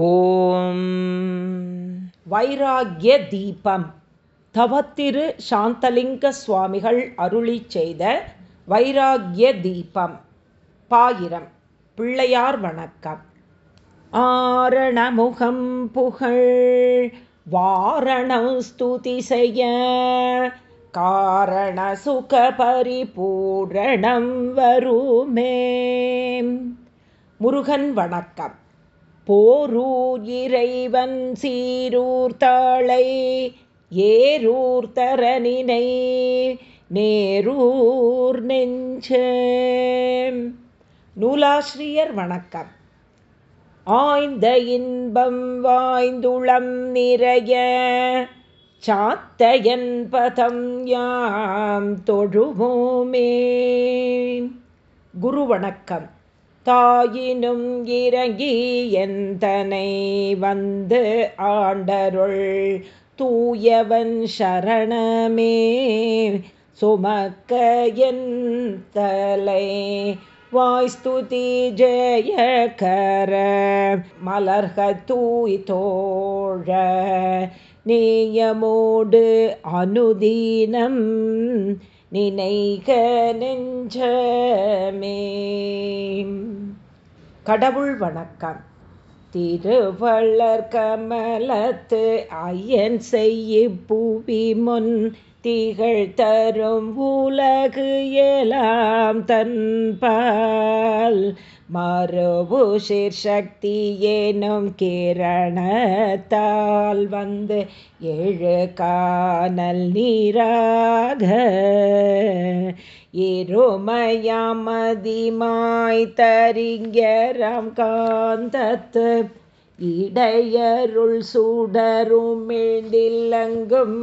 ஓம். வைராகிய தீபம் தவத்திரு சாந்தலிங்க சுவாமிகள் அருளி செய்த வைராகிய தீபம் பாயிரம். பிள்ளையார் வணக்கம். ஆரணமுகம் புகழ். வாரணம் ஸ்துதி செய்ய. காரண சுக பரிபூரணம் வருமே. முருகன் வணக்கம். போரூர் இறைவன் சீரூர்த்தாளை ஏரூர்தரனினை நேரூர் நெஞ்ச நூலாசிரியர் வணக்கம். ஆய்ந்த இன்பம் வாய்ந்துளம் நிறைய சாத்தையன் பதம் யாம் தொழுவோமே. குரு வணக்கம். தாயினும் இறங்கி எந்தனை வந்து ஆண்டருள்? தூயவன் சரணமே சுமக்க என் தலை. வாய்ஸ்துதி ஜெயகர மலர்க தூய் தோழ. நேயமோடு அனுதீனம் நினைக நெஞ்சமே கடவுள் வணக்கம். திருவள்ளர் கமலத்து ஐயன் செய்ய பூவி முன் திகழ் தரும் உலகு எலாம் தன்பால் மறுபு சீர்சக்தி ஏனும் கிரணத்தால் வந்து எழு காணல் நீராக. இருமயமதிமாய் தரிங்கரம் காந்தத்து இடையருள் சூடரும் மேண்டில்லங்கும்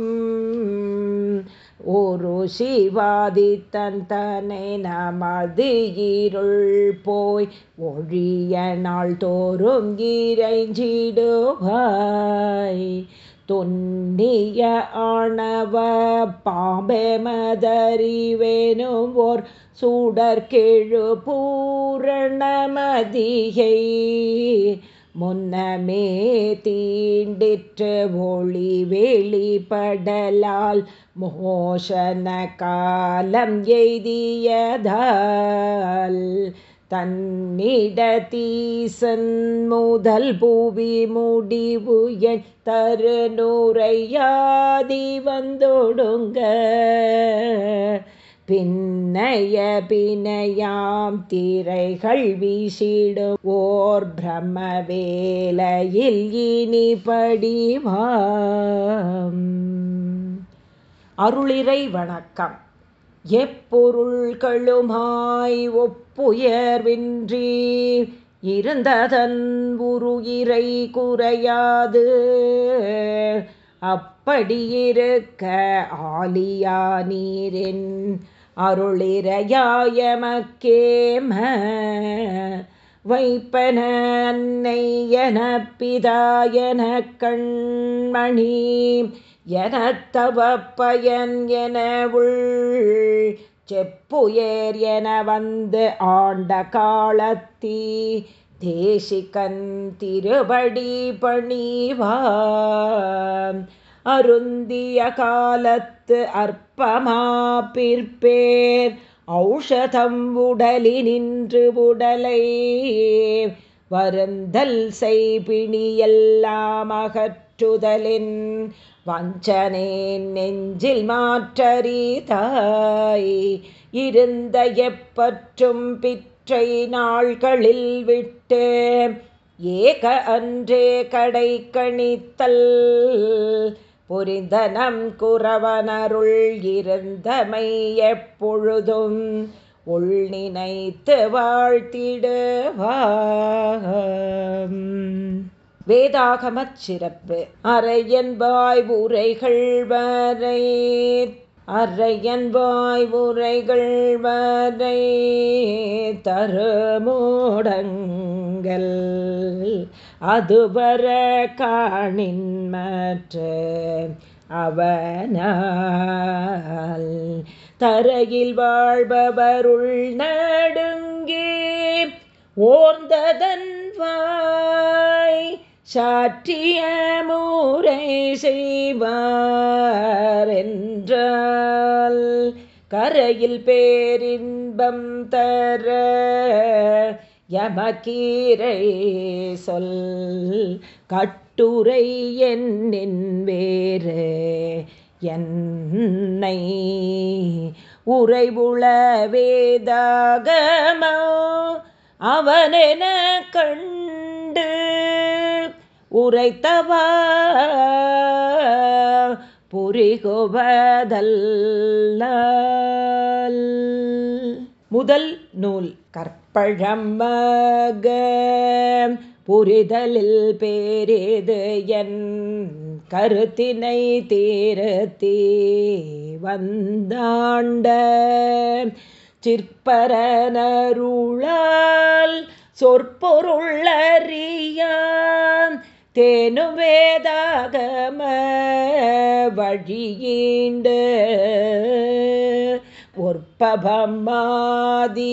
ஒரு சிவாதி தந்தனை நமது இருள் போய் ஒழிய நாள் தோறும் இறைஞ்சிடுவாய். தொன்னிய ஆணவ பாம்பே மதறிவேனும் ஓர் சூடற்கெழு பூரணமதிகை முன்னமே தீண்டிற்று ஒளி வெளிப்படலால் மோஷன காலம் எய்தியதால் தன்னிடத்தீசன் முதல் பூவி முடிவு என் தருநூறையாதி வந்தொடுங்க. பின்னைய பிணையாம் திரைகள் வீசிடும் ஓர் பிரம்ம வேலையில் இனி படிவாம். அருளிரை வணக்கம். எப்பொருள்களுமாய் ஒப்புயர்வின்றி இருந்ததன் உருகிரை குறையாது. அப்படியிருக்க ஆலியா நீரின் அருளிரையாயமக்கேம. வைப்பன அன்னை பிதாயன கண்மணி எனத்தவ பயன் என உள் செப்புயேர் என வந்து ஆண்ட காலத்தீ தேசிகன் திருவடி பணிவா அருந்திய காலத்து அற்பமா அற்பமாப்பிற்பேர். ஔஷதம் உடலி நின்று உடலை வருந்தல் செய்பிணியெல்லாம் அகற்றுதலின். வஞ்சனேன் நெஞ்சில் மாற்றறிதாய் இருந்த எப்பற்றும் பிற்றை நாள்களில் விட்டு ஏக அன்றே கடை கணித்தல். புரிந்தனம் குறவனருள் இருந்தமை எப்பொழுதும் உள் நினைத்து வாழ்த்திடுவாம் வேதாகமச் சிறப்பு. அறையன்பாய் உரைகள் வரை அரையன்பாய் உரைகள் வரை தருமூடங்கள். அதுவர காணின் மற்ற அவனால். தரையில் வாழ்பவருள் நடுங்கே ஓர்ந்ததன் வாய் சாற்றிய மூரை செய்வார் என்றால் கரையில் பேரின்பம் தர யமக்கீரை சொல் கட்டுரை என்னின் வேறு என்னை உறைவுள வேதாகமோ அவனென கண்டு உரைத்தவா புரிகோபதல்ல முதல் நூல் கற்பழமக. புரிதலில் பேரிது என் கருத்தினை தீரத்தே வந்தாண்ட. சிற்பரனருளால் சொற்பொருளறியான் தேனும் வேதாகம வழியீண்டு. உற்பபம்மாதி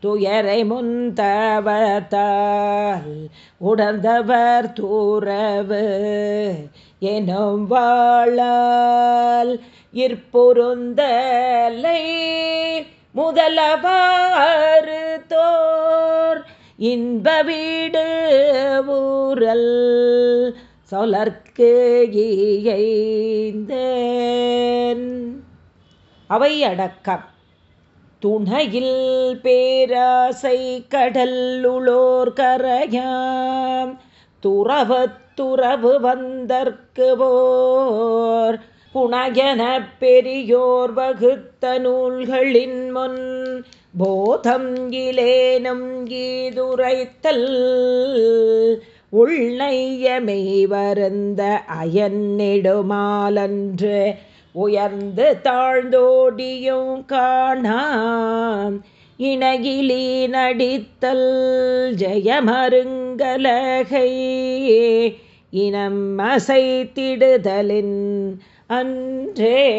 துயரை முந்தவத்தால் உணர்ந்தவர் தூரவு எனும் வாழால் இற்பொருந்தலை முதலவாறு தோர் இன்ப வீடு ஊரல் சொலர்க்கு அவை அடக்கம். துணையில் பேராசை கடல்லுளோர் கரையாம். துறவு துறவு வந்தற்கு போர் புனகன பெரியோர் வகுத்த நூல்களின் முன் போதம் இலேனும் கீதுரைத்தல். உள்நையமை வருந்த அயன் நெடுமாலன்று உயர்ந்து தாழ்ந்தோடியும் காணாம். இணகிலி நடித்தல் ஜெயமருங்கலகை. இனம் அசைத்திடுதலின் அன்றே.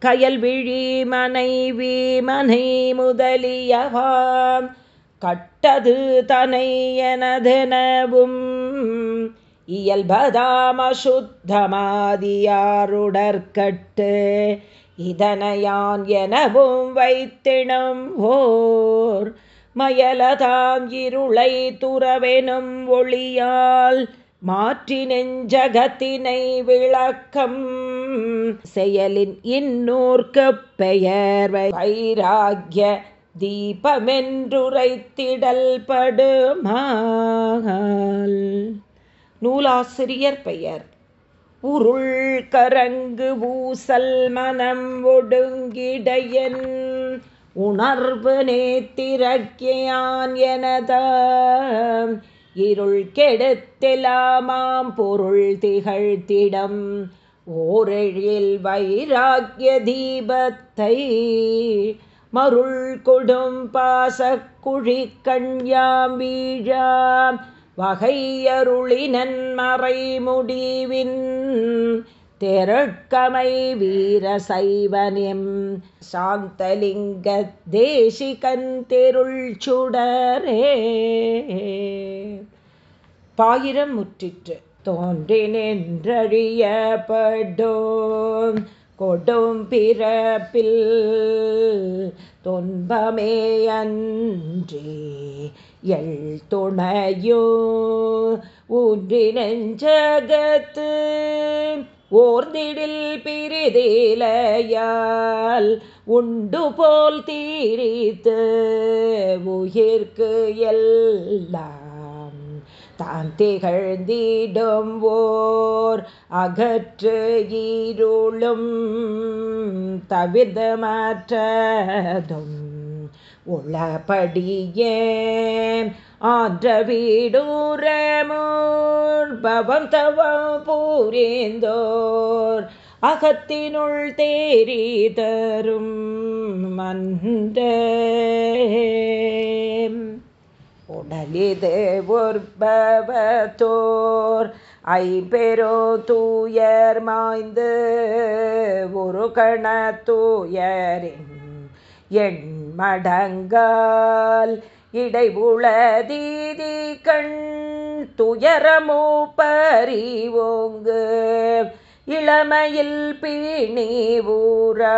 கயல் விழி மனைவி மனை முதலியவாம். கட்டது தனை எனதெனவும். இயல்பதாமசுத்தமாதியாருடற்கட்டு இதனையான் எனவும் வைத்தினம் ஓர் மயலதாம் இருளை துறவெனும் ஒளியால். மாற்றி நெஞ்சகத்தினை விளக்கம் செயலின் இன்னூர்க்கு பெயர் வைராகிய தீபமென்றுரைத்திடல் படுமால் நூலாசிரியர் பெயர் உருள் கரங்கு ஊசல் மனம் ஒடுங்கிடையன். உணர்வு நேத்திரக்கியான் எனத இருள் கெடுத்தெலாமாம் பொருள் திகழ்த்திடம். ஓரெழில் வைராக்கிய தீபத்தை மருள் கொடும் பாசக்குழி கண்யாம் வீழாம் வகையருளினன் மறைமுடிவின் தெருட்கமை வீர சைவனியம் சாந்தலிங்க தேசிகன் தெருள் சுடரே. பாயிரம் முற்றிற்று தோன்றி நின்றழியப்படும் கொடும் பிறப்பில் துன்பமே அன்றே. எள் துணையோ ஊன்றி நெஞ்சகத்து ஓர்ந்திடில் பிரிதிலையால் உண்டு போல் தீரித்து உயிர்க்கு எல்லாம். தான் திகழ்ந்திடும் ஓர் அகற்று ஈருளும் தவிர்த்து மாற்றதும் உளப்படியே ஆன்ற வீடூரமோர் தவம் பூரிந்தோர் அகத்தினுள் தேரி தரும் மந்த உடலிது ஒற்பவத்தோர் ஐம்பெரோ தூயர் மாய்ந்து ஒரு கண தூயரின் எண்மடங்கால் மடங்கால் தீதி கண் துயரமோ பறிவோங்கு இளமையில் பீணி ஊராயிடத்தும்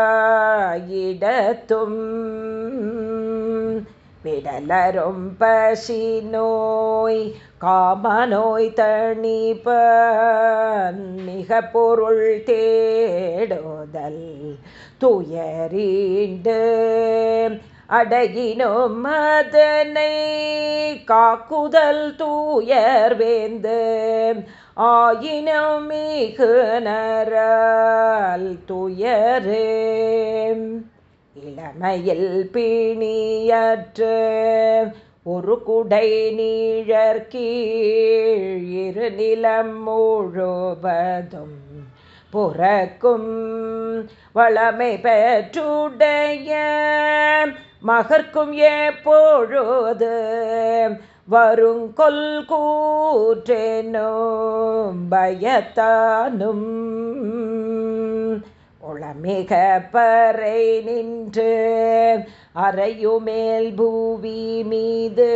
விடலரும் பசி நோய் காம நோய் தணிப்ப மிக பொருள் தேடுதல் துயரீண்டு அடகினோம் மதனை காக்குதல் தூயர் வேந்து. ஆயினம் மிகு நரல் துயரே. இளமையில் பிணியற்று ஒரு குடை நீழற்கீழ் இரு நிலம் முழுவதும் புறக்கும் வளமை பெற்றுடைய மகர்க்கும் எப்பொழுது வருங்கொல் கூற்றேனும் பயத்தானும். உளமிக பறை நின்று அறையுமேல் பூவி மீது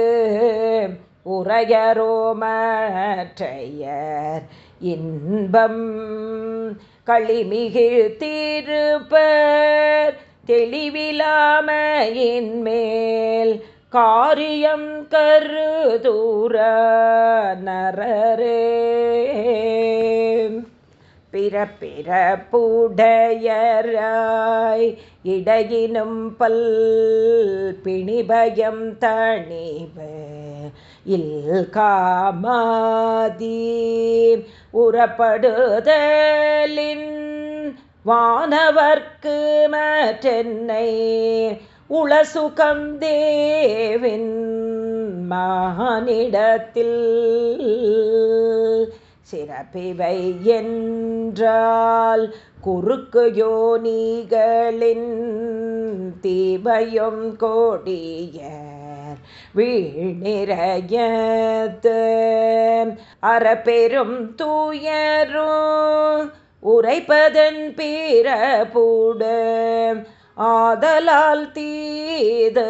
உரையரோமற்றையர் இன்பம். களிமிகிழ் திருப்பர் தெளிவிலாமையின் மேல் காரியம் கருதூர நரரே. பிறப்பிறப்புடையராய் இடையினும் பல் பிணிபயம் தணிவு. இல் காமாதி உறப்படுதலின் வானவர்க்கு மற்றென்னை உளசுகம் தேவின் மானிடத்தில். சிறப்பிவை என்றால் குறுக்கு யோனிகளின் தீபயம் கோடிய வீழ்நிறையத்து அறப்பெரும் தூயரும் உரைப்பதன் பிறப்பூடு ஆதலால் தீது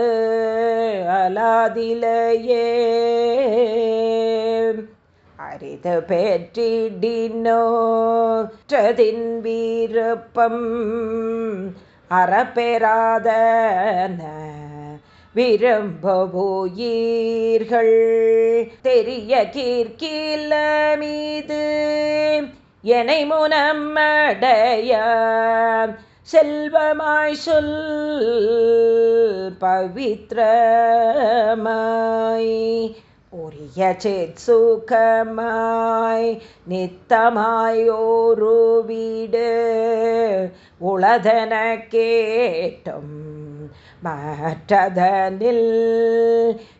அலாதிலையே. அரிது பெற்றிடினோற்றதின் வீரப்பம் அறப்பெறாத விரும்புயிர்கள் தெரிய கீர்கில மீது எனை முனம் செல்வமாய் சொல் பவித்ரமாய். உரிய சேத் சுகமாய் நித்தமாய் வீடு உளதன கேட்டும் மற்றதனில்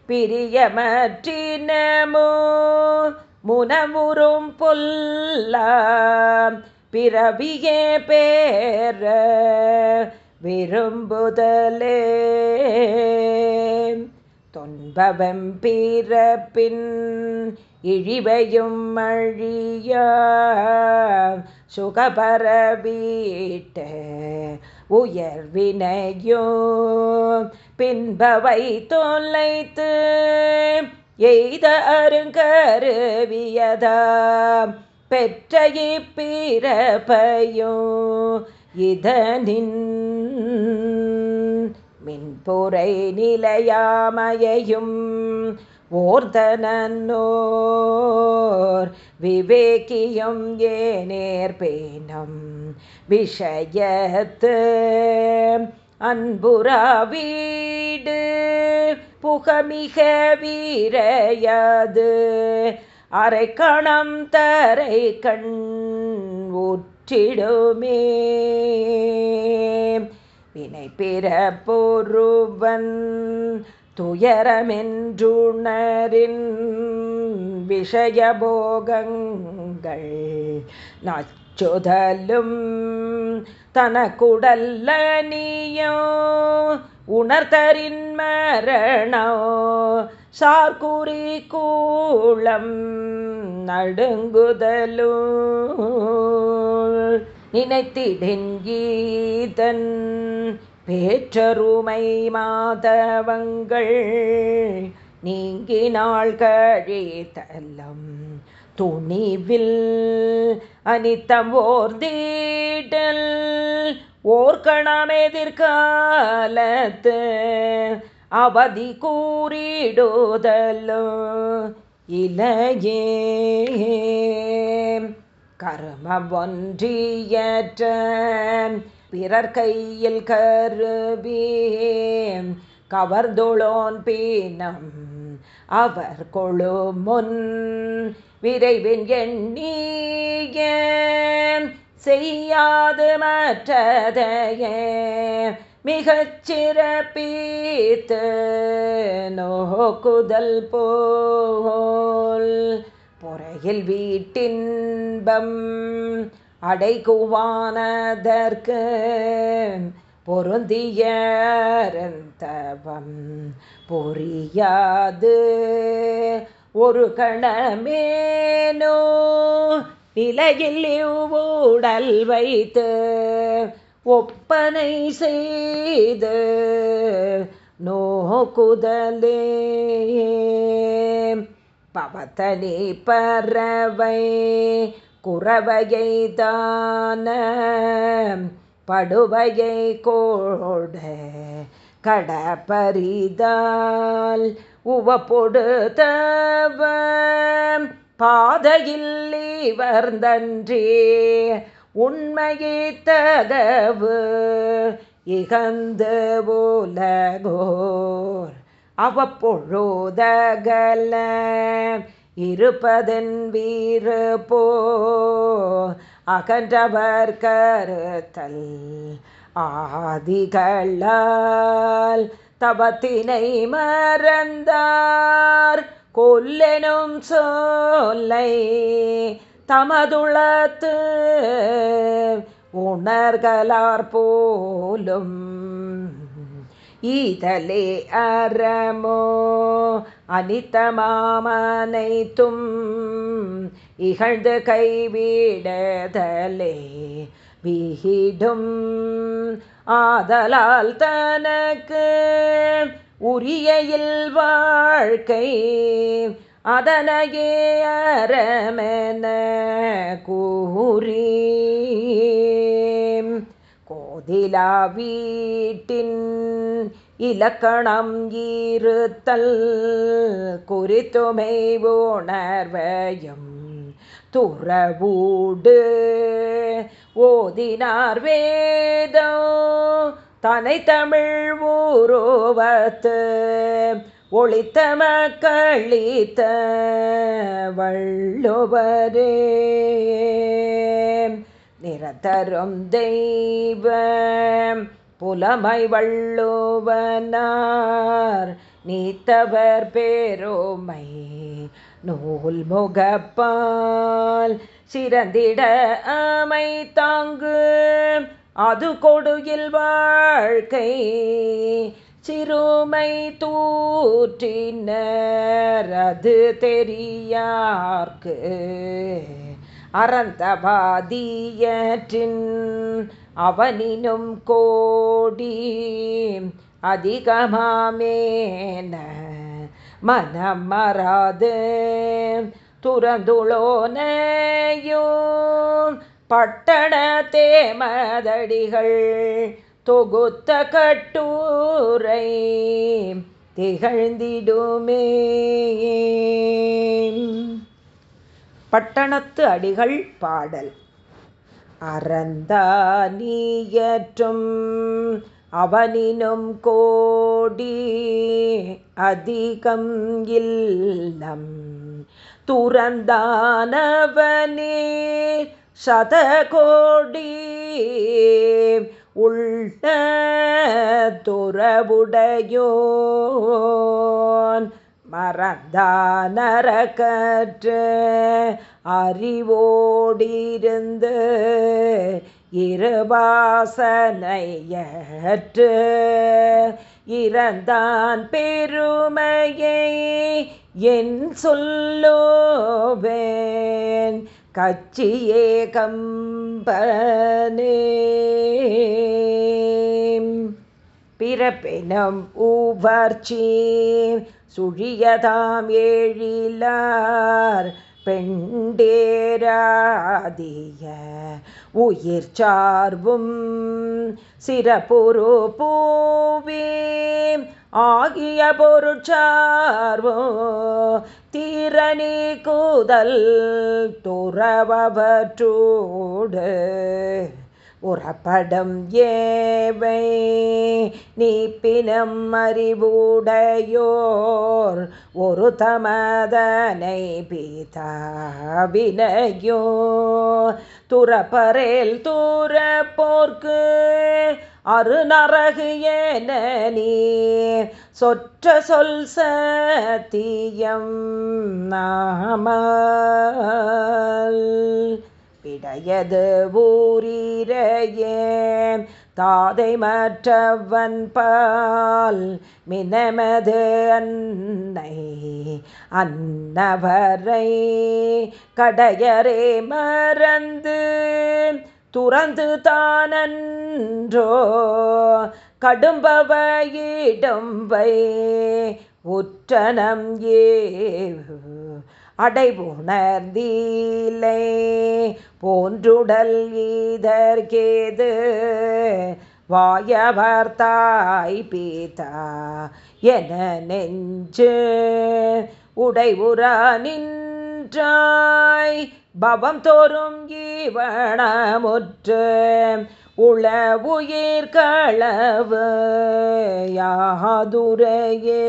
பிரியமற்றினமோ. முனமுறும் பொல்லா பிறவியே பேர விரும்புதலே. தொன்பவம் பிறப்பின் இழிவையும் அழிய சுகபரவீட்ட உயர்வினையோ பின்பவை தொலைத்து எய்த அருங்கருவியதாம். பெற்ற இப்பிறப்பையோ இதனின் மின்புரை நிலையாமையையும் ஓர்தனோர் விவேகியும் ஏ நேர்பேனம் விஷயத்து அன்புரா வீடு புகமிக வீரையாது. அரைக்கணம் தரை கண் ஊற்றிடுமே. வினை பிற பொருவன் துயரமென்றுணரின் விஷயபோகங்கள். நச்சுதலும் தனக்குடல்ல நீயோ உணர்தரின் மரணோ சார்குறி கூளம் நடுங்குதலும் நினைத்திடென்கீதன் பேற்றருமை மாதவங்கள் நீங்கினாள் கழித்தல்லம் துணிவில் அனித்தம் ஓர்தீட்டல் ஓர்கணம் எதிர்காலத்து அவதி கூறிடுதலோ? இலையே கர்மம் ஒன்றியற்ற பிறர் கையில் கருவி கவர்ந்துளோன் பீனம் அவர் கொழு முன் விரைவின் எண்ணிய செய்யாது மற்றதையே மிகச் சிறப்பித்து நோக்குதல் போல். புறையில் வீட்டின்பம் அடைகுவானதற்கு பொருந்தியரந்தவம். பொறியாது ஒரு கணமேனோ நிலையில் ஊடல் வைத்து ஒப்பனை செய்து நோக்குதலே. பவத்தனி பறவை குறவையை தான படுவையை கோட கடப்பரிதால் உவப்பொடுத்தவ பாதையில் இவர்ந்தன்றே உண்மையே இகந்து உலகோர். அவப்பொழுதகல இருப்பதன் வீறு போ. அகன்றவர் கருத்தல் ஆதிகளால் தவத்தினை மறந்தார். கொல்லெனும் சொல்லை தமதுளத்து உணர்களார் போலும். ஈதலே அறமோ அனித்தமாமனைத்தும் இகழ்ந்து கைவிடதலே. விகிடும் ஆதலால் தனக்கு உரியயில் வாழ்க்கை அதனையே அறமென கூறி கோதிலா வீட்டின் இலக்கணம் ஈறுத்தல் குறித்துமை உணர்வையும் துறவூடு. ஓதினார் வேதோ தனை தமிழ் ஊரோவத்து ஒளித்த மக்களித்த வள்ளுவரே. நிறத்தரும் தெய்வ புலமை வள்ளுவனார். நீத்தவர் பேரோமை நூல் முகப்பால் சிறந்திட அமை தாங்கு. அது கொடுகில் வாழ்க்கை சிறுமை தூற்றினர். அது தெரியார்க்கு. அறந்தபாதியற்றின் அவனினும் கோடி அதிகமாமேன. மனம் மறாது துறந்துளோனையும் பட்டண தேமதடிகள் தொகுத்த கட்டூரை திகழ்ந்திடுமே. பட்டணத்து அடிகள் பாடல். அறந்தானியற்றும் அவனினும் கோடி அதிகம் இல்லம். துறந்தானவனே சதகோடி உள்ள துறவுடையோன் மறந்தானரக்கற்று அறிவோடிருந்து இருவாசனையற்று இறந்தான் பெருமையை என் சொல்லோவேன். கச்சியே கம்பனே. பிறப்பினம் ஊவர்ச்சி சுழியதாம் ஏழிலார் பெண்டேராதிய உயிர் சார்பும் சிறப்புரு பூவே ஆகிய பொருட்சார்வோ தீரணி கூதல் துறவற்றோடு உறப்படம் ஏவை நீப்பினம் அறிவுடையோர் ஒரு தமதனை பீதாவினையோ துறப்பரேல் தூரப்போர்க்கு அருநரகு என நீ சொற்ற சொல் சத்தியம் நாம இடையது ஊரீரையே தாதை மற்றவன் பால் மினமது அன்னை அன்னவரை கடையரே மறந்து துறந்து தானன்றோ கடும்பவையிடம்பை உற்றனம் ஏ அடைபுணர்ந்தீலை. போன்றுடல் ஈதர்கேது வாயவர்த்தாய் பீதா என நெஞ்சு. உடைவுரா நின்றாய் பவம் தோறும் ஈவணமுற்று உளவுயிர் களவு யாதுரையே.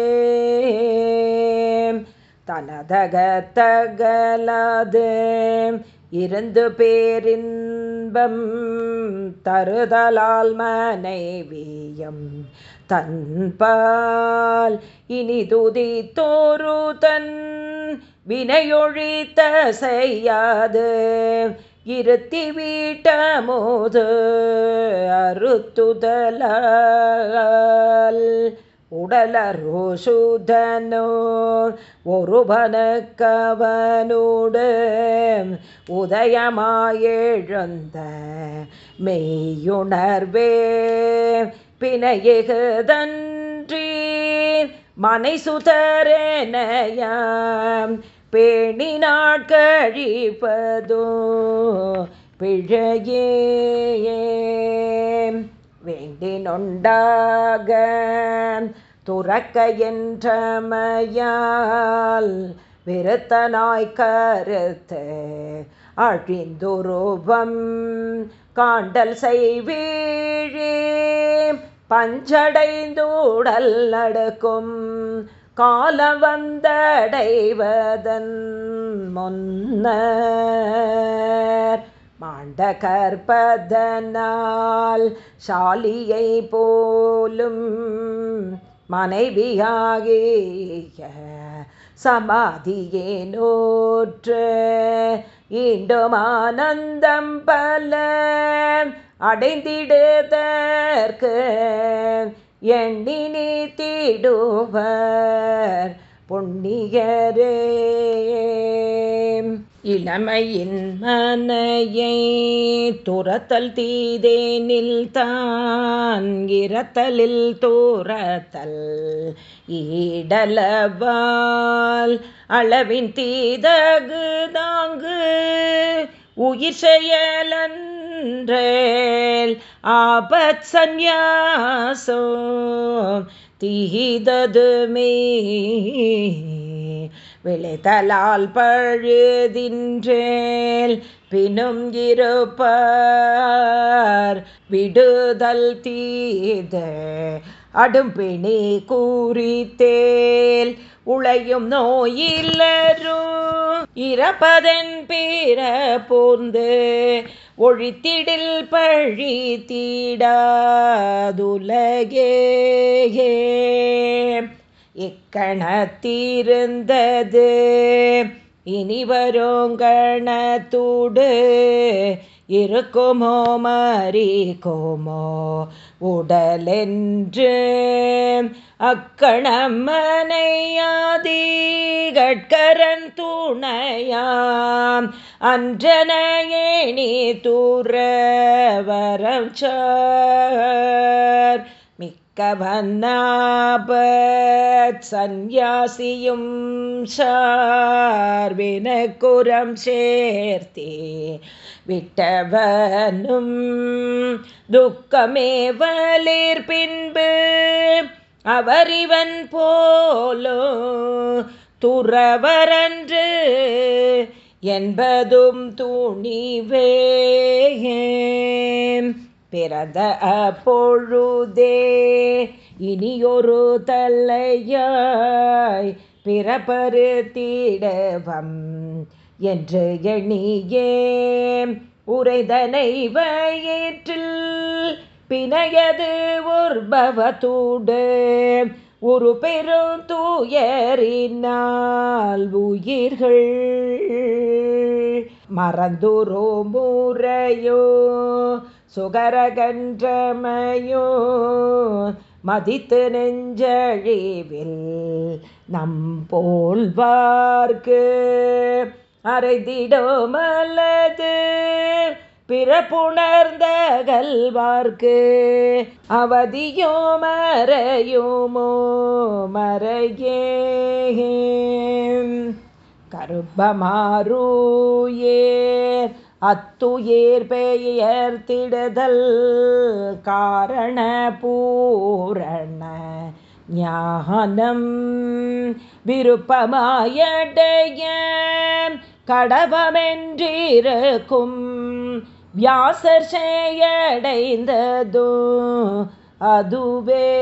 தனதகத்தகலது இருந்து பேரின்பம் தருதலால் மனைவியம் தன்பால். இனி துதி தோரு தன் வினையொழித்த செய்யாது இருத்தி வீட்டமோது அறுத்துதலால். உடலரோசுதனோ ஒருவனுக்கவனோடு உதயமாயெழுந்த மெய்யுணர்வே பிணையகுதன்றி மனை சுதரேனயாம் பேணி நாட்கழிப்பதோ பிழையே வேண்டி நொண்டாக துறக்க என்றமையால் விருத்தனாய் கருத்து அழிந்துருவம். காண்டல் செய்வீழே பஞ்சடைந்தூடல் நடக்கும் காலம் வந்தடைவதன் முன்னர் மாண்ட கற்பதனால் சாலியை போலும் மனைவியாகிய சமாதியே நோற்று. ஈண்டும் ஆனந்தம் பல அடைந்திடுதற்கு எண்ணி நீத்திடுவர் பொன்னியரே. இளமையின் மனையை துரத்தல் தீதேனில் தான் இரத்தலில் தூரத்தல் ஈடலவால். அளவின் தீதகு தாங்கு உயிர் செயலன்றேல் ஆபத் சந்நியாசோ தீததுமே விளைதலால் பழுதின்றேல் பினும் இருப்பார். விடுதல் தீத அடும்பிணி கூறித்தேல். உளையும் நோயில்லரும் இறப்பதன் பீர போர்ந்து ஒழித்திடில் பழி தீடாதுலகே இக்கணத்திருந்தது இனி வருங்கணத்தூடு இருக்குமோ மறிக்குமோ உடலென்று? அக்கணம்மனையாதீகட்கரன் துணையாம். அன்றனையேணி தூர வரம் சார். தக்கவன்னாபத் சந்நியாசியும் சார்வினக்குரம் சேர்த்தே. விட்டவனும் துக்கமேவலிர் பின்பு அவரிவன் போலோ துறவரன்று என்பதும் துணிவே பிறந்த அப்பொழுதே இனியொரு தலையாய் பிறப்பருத்திடவம் என்று எண்ணியே உரைதனை வயிற்றில் பிணையது உர்பவத்தூடு ஒரு பெரும் தூயறினால் உயிர்கள் மறந்துரோ முறையோ சுகரகன்றமையோ மதித்து நெஞ்சழிவில் நம் போல்வார்க்கு அரைதிடோமல்லது பிறப்புணர்ந்தகல்வார்க்கு அவதியோ மறையுமோ மறையே. கருப்பமாரூயேர் அத்துயேர் பெயர் திடுதல் காரண பூரண ஞானம் விருப்பமாயடைய கடவமென்றிருக்கும் வியாசர் செய்யடைந்ததோ அதுவே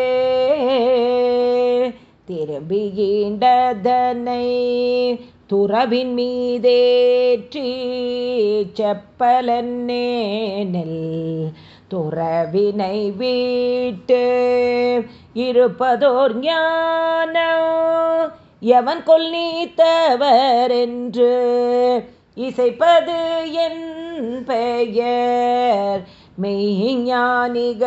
திரும்பி துறவின் மீதேற்றி செப்பலன்னேனில் துறவினை வீட்டு இருப்பதோர் ஞான எவன் கொல் நீத்தவர் என்று இசைப்பது என் பெயர். மெய்ஞானிகட்கே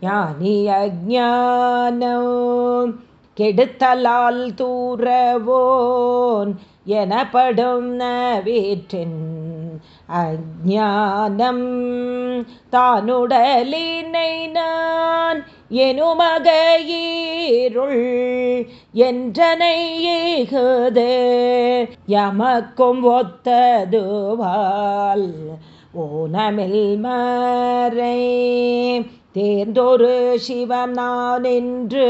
ஞானி அஜானம் கெடுத்தலால் தூரவோன் எனப்படும் நவீற்றின் அஜானம் தானுடலினை நான் எனுமகையீருள் என்றனை ஏகுது. யமக்கும் ஒத்ததுவால் ஓனமில் மறை தேர்ந்தொரு சிவம் நான் என்று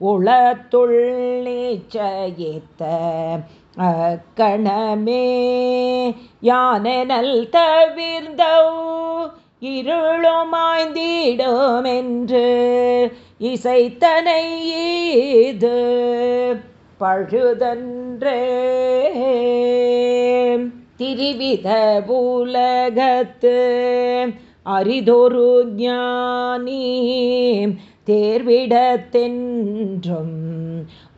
உளத்துள் நீச்சயித்த அக்கணமே. யானெனல் தவிர்ந்தோ இருளுமாய்ந்திடும் என்று இசைத்தனை இது பழுதன்றே. திரிவித உலகத்து அரிதொரு ஞானி தேர்விடத்தென்றும்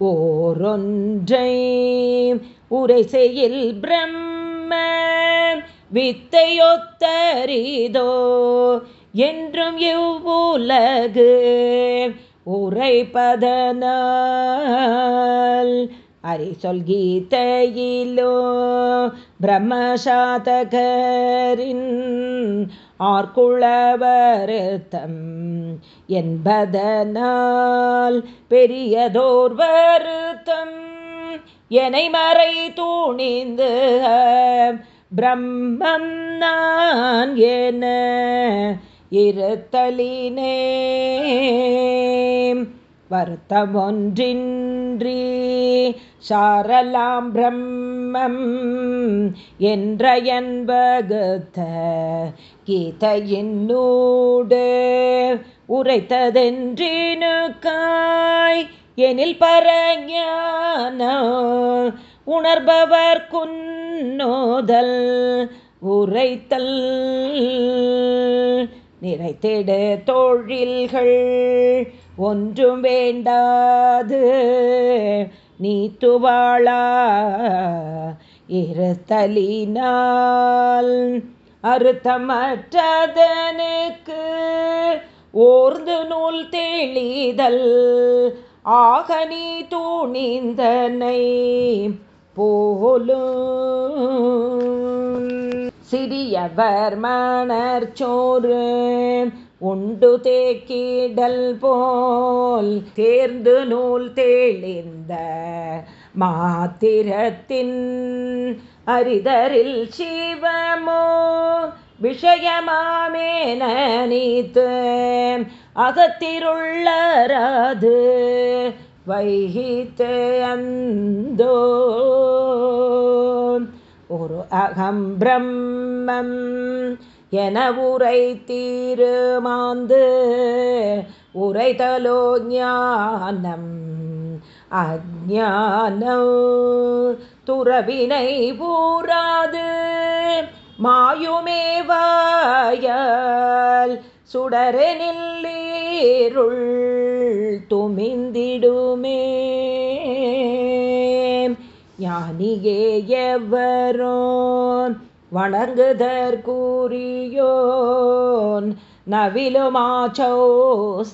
ஓரொன்றை உரை செய்யில் பிரம்ம வித்தையொத்தரிதோ என்றும் இவ்வுலகு உரைப்பதனால். அரி சொல் கீதையிலோ பிரம்மசாதகரின் ஆர்குளவருத்தம் என்பதனால் பெரியதோர் வருத்தம் எனை மறை தூணிந்து பிரம்மம் நான் என இருத்தலினே வருத்தமொன்றின்றி சாரலாம் பிரம்மம் என்ற என்பகுத்த கீதையின்னூடு உரைத்ததென்றினுக்காய் எனில் பரஞான உணர்பவர் குன்னோதல் உரைத்தல் நிறைத்திட தொழில்கள் ஒன்றும் வேண்டாது. நீ துவாளா இருத்தலினால் அறுத்தமற்றதனுக்கு ஓர்ந்து நூல் தெளிதல். ஆக நீ தூணிந்தனை போலும். சிறியவர் மணர்ச்சோறு உண்டு தேக்கிடல் போல் தேர்ந்து நூல் தேளிந்த மாத்திரத்தின் அரிதரில் சிவமோ விஷயமாமே நீத்து அகத்திருள்ளராது வைகித்து அந்தோ. ஒரு அகம் பிரம்மம் என உரை தீருமாந்து உரைதலோ ஞானம் அஜானோ துறவினை பூராது மாயுமேவாயால் சுடரெனில்லீருள் துமிந்திடுமே. ஞானியே எவரோ நவிலுமாச்சோ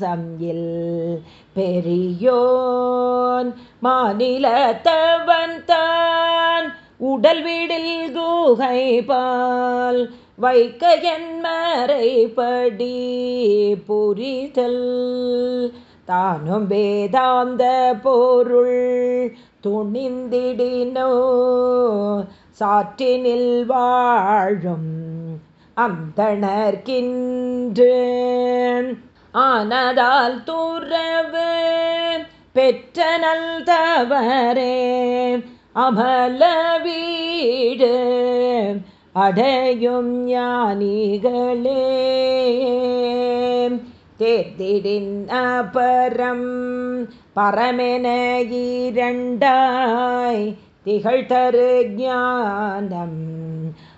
சம்யில் பெரியோன் மாநிலத்தவன் தான் உடல் வீடில் கூகை பால் வைக்க என் மறைப்படி புரிதல். தானும் வேதாந்த பொருள் துணிந்திடினோ சாற்றினில் வாழும் அந்தணர்கின்று ஆனதால் துறவு பெற்ற நல் தவறே அமல வீடு அடையும் ஞானிகளே. தேர்ந்திடின் அபரம் பரமென இரண்டாய் திகழ்தரு ஞானம்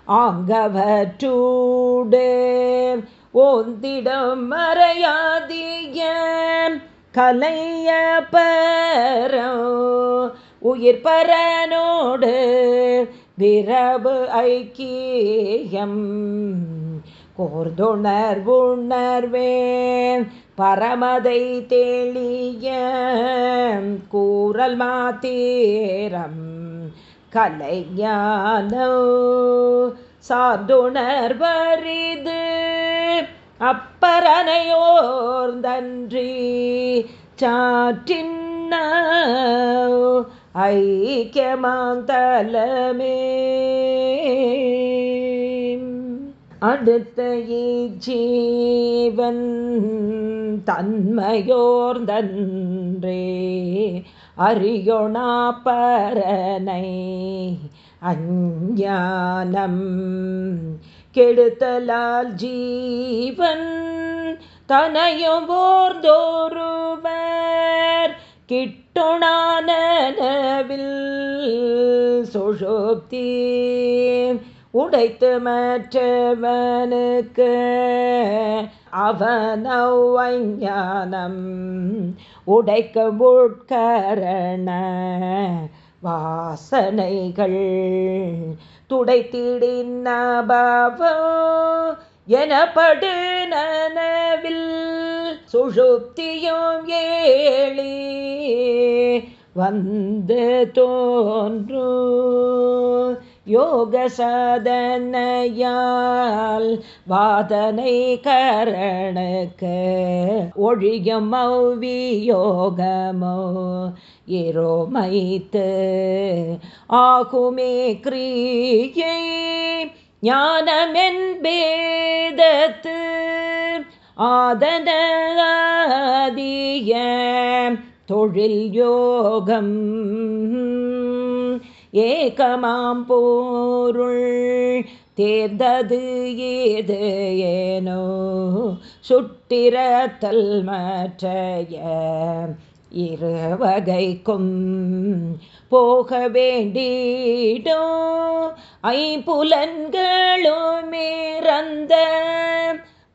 ஆங்கவற்றூடே. ஓந்திடம் மறையாதிய கலைய பரோ. உயிர் பரனோடு விரவு ஐக்கியம். கோர்துணர்வுணர்வேன் பரமதை தெளிய கூறல் மாத்தீரம் கலைஞானோ சார்ந்துணர்வரிது அப்பரனையோர்ந்தன்றி சாற்றின்ன ஐக்கியமாந்தலமே அடுத்த ஜீவன் தன்மையோர்ந்தன்றே. அறியொணா பரனை அஞ்ஞானம் கெடுத்தலால் ஜீவன் தனையும் ஓர்ந்தோருவர் கிட்டுணானவில் சுஷோப்தி உடைத்து மற்றவனுக்கு அவனவஞானம் உடைக்க உட்கரண வாசனைகள் துடைத்திடின் எனப்படு நனவில் சுழுப்தியும் ஏழி வந்து தோன்று யோக சாதனையால் வாதனை கரணக்கு ஒழியும் மௌவியோகமோ இரோமைத்து. ஆகுமே கிரியை ஞானமென்பேதத்து ஆதனாதிய தொழில் யோகம். ஏகமாம் போருள் தேர்ந்தது ஏது ஏனோ? சுட்டிரத்தல் மற்றைய இரு வகைக்கும் போக வேண்டிடோ? ஐம்புலன்களுமேறந்த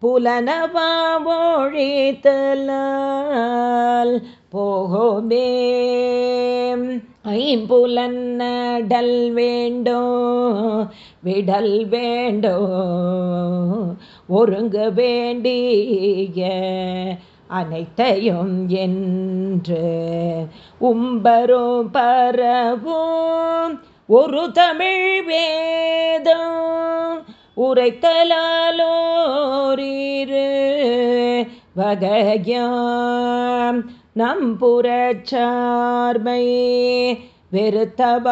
புலனவாமொழித்தலால் போகோமே? ஐம்புலன்னடல் வேண்டோ விடல் வேண்டோ ஒருங்க வேண்டிய அனைத்தையும் என்று உம்பரும் பரவும் ஒரு தமிழ் வேதம் உரைத்தலாலோரீரு வகையாம். நம் புறச்சார்மை வெறுத்தபாரத்து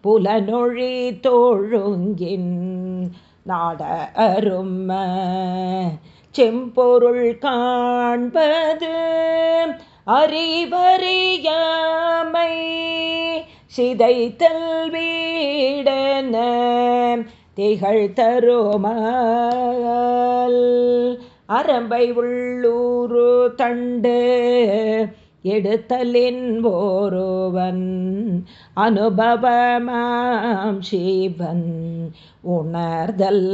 புலனொழி தோழுங்கின் நாட அரும. செம்பொருள் காண்பது அறிவறியாமை சிதைத்தல் வீடன திகழ் தருமால் அரம்பை உள்ளூரு தண்டு எடுத்தலின் ஓருவன் அனுபவமாம் சிவன் உணர்தல்.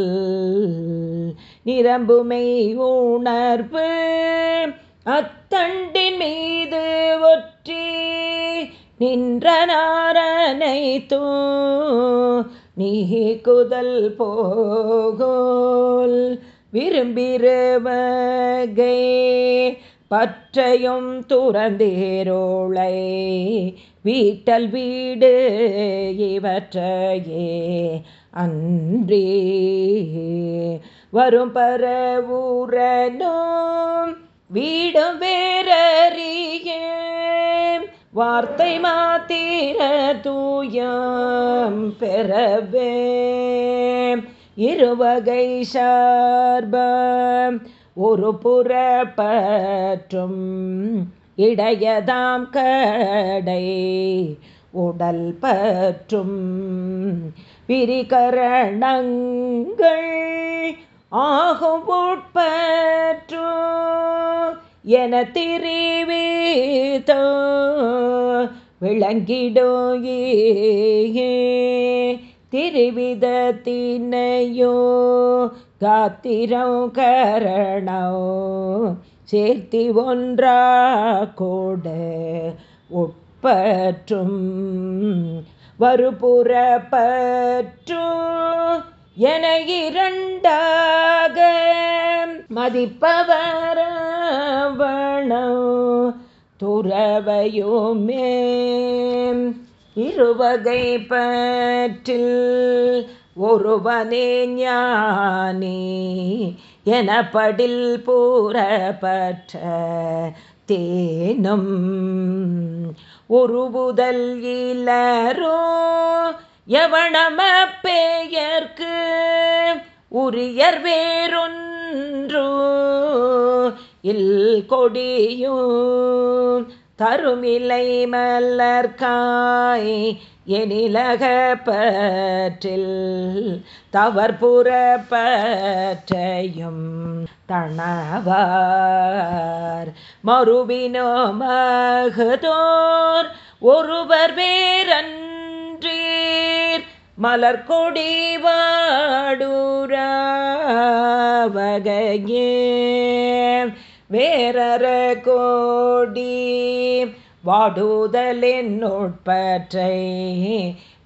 நிரம்புமை உணர்வு அத்தண்டின் மீது ஒற்றி நின்ற நாரனை தூ நீ குதல் போகோல். விரும்பிருவகை பற்றையும் துறந்தேரோளை வீட்டல் வீடு இவற்றையே அன்றி. வரும் பரவுரனும் வீடும் வேறறிய வார்த்தை மாத்திர தூயம் பெறவே. இருவகை சார்பம் ஒரு புறப்பற்றும் இடையதாம் கடை உடல் பற்றும் பிரிகரணங்கள் ஆகும் உட்பற்று என திரிவித்தோ விளங்கிடோயே திருவிதத்தினையோ காத்திரம் கரணோ சேர்த்தி ஒன்றா கூட உட்பற்றும் வருபுறப்பற்று என இரண்டாக மதிப்பவரவணோ துறவையுமே. இருவகை பற்றில் ஒருவனே ஞானி எனப்படில் பூரப்பற்ற தேனும். உருவுதல் இலரோ எவனம பெயர்க்கு உரியர் வேறொன்று இல் கொடியும். தருமில்லை மல்லர்காய் எனிலக பற்றில் தவற்புற பற்றையும் தணவார். மறுவினோ மகதோர் ஒருவர் வேறன்றீர் மலர்கொடி வாடுராவகையே வேறற கோடி வாடுதலின் உட்பற்றை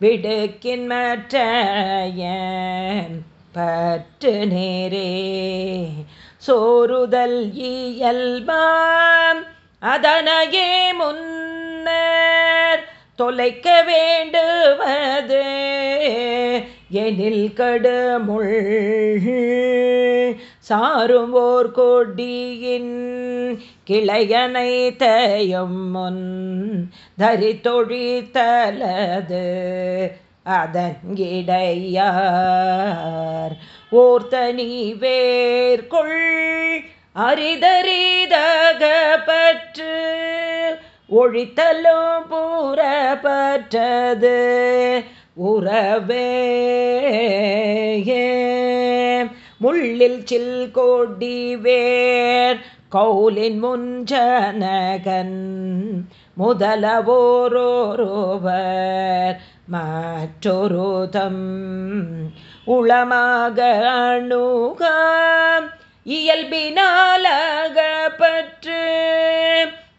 விடுக்கின் மற்ற பற்று நேரே. சோறுதல் இயல்பாம் அதனையே முன்னர் தொலைக்க வேண்டுவது எனில் கடுமுள் சாரும் ஓர் கொடியின் கிளையனை தயம் முன் தரித்தொழித்தலது அதன்கிடையார் ஓர்த்தனி வேர்கொள் அரிதரிதக பற்று ஒழித்தலும் பூரப்பற்றது உறவே முள்ளில் சில் கோடி வேர் கௌலின் முஞ்சனகன் முதலவோரோரோவர் மற்றொருதம் உளமாக அணுகாம் இயல்பினாலகப்பற்று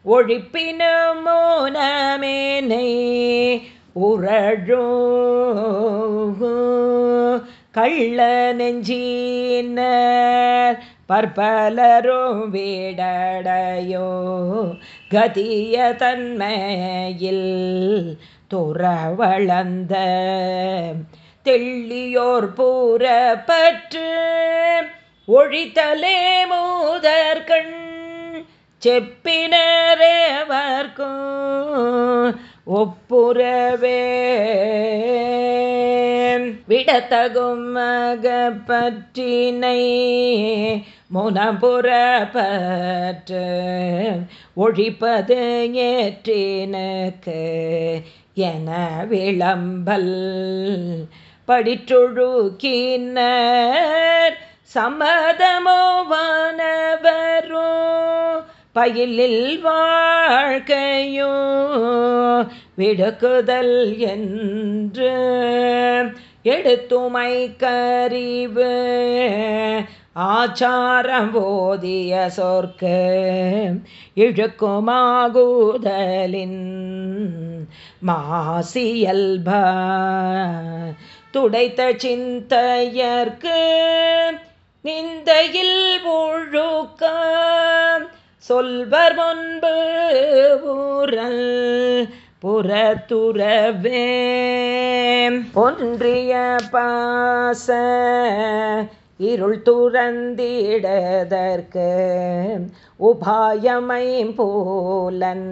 ஒழிப்பின மோனமேனை உரழோ கள்ள நெஞ்சினர் பற்பலரும் வீடடையோ கதிய தன்மையில் துறவளந்த தெள்ளியோர் பூரப்பற்று ஒழித்தலே மூதற்கண் செப்பினரேவர்க்கும் ஒப்புரவே விடத்தகும் மகப்பற்றினை முனபுறப்பற்று. ஒழிப்பது ஏற்றினுக்கு என விளம்பல் படிற்றொழுக்கினர் சம்மதமோவானவரும் பயிலில் வாழ்க்கையோ விடுக்குதல் என்று எடுத்துமை கறிவு ஆச்சாரம் போதிய சொற்க இழுக்குமாகுதலின் மாசியல்ப துடைத்த சிந்தையர்க்கு நிந்தையில் ஒழுக்க சொல்வர் முன்பு ஊரல் புறத்துறவே. ஒன்றிய பாச இருள் துறந்திடதற்கு உபாயமை போலன்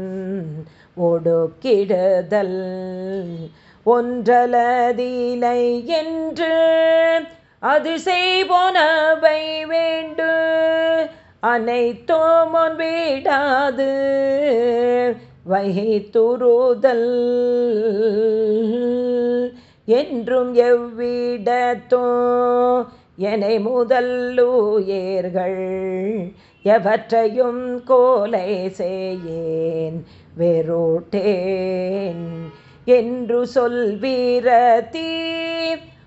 ஒடுக்கிடுதல். ஒன்றலதிலை என்று அது செய்வோனவை வேண்டு அனைத்தோமோன் வீடாது. விடாது என்றும் எவ்விடத்தோ எனை முதல்லூயர்கள் எவற்றையும் கோலை செய்யேன். வெறுட்டேன் என்று சொல்வீரதி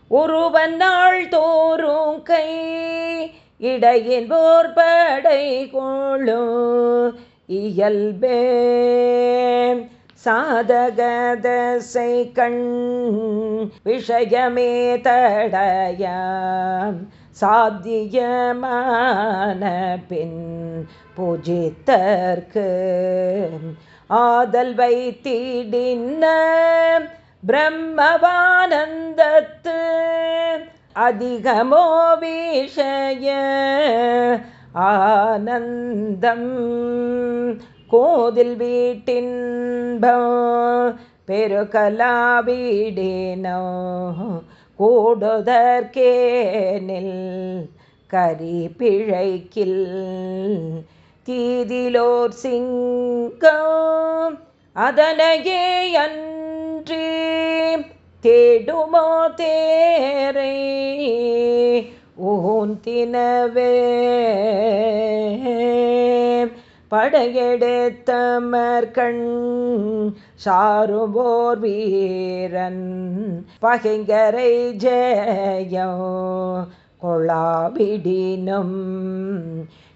ஒருவன் நாள் தோறும் கை இடையின் போர்படை கொள்ளோ இயல்பே. சாதகதசை கண் விஷயமே தடயாம். சாத்தியமான பின் பூஜித்தற்கு ஆதல் வைத்திடின்ன பிரம்மவானந்தத்து அதிகமோ விஷய ஆனந்தம். கோதில் வீட்டின்பம் பெருகலாவிடேனோ? கூடுதற்கேனில் கரி பிழைக்கில் தீதிலோர் சிங்கம். அதனையே அன்றி தேடுமோ தேரை? ஊந்தினவே படையெடுத்தமர் கண் சாருவோர் வீரன். பகைங்கரை ஜெயோ கொளாவிடினும்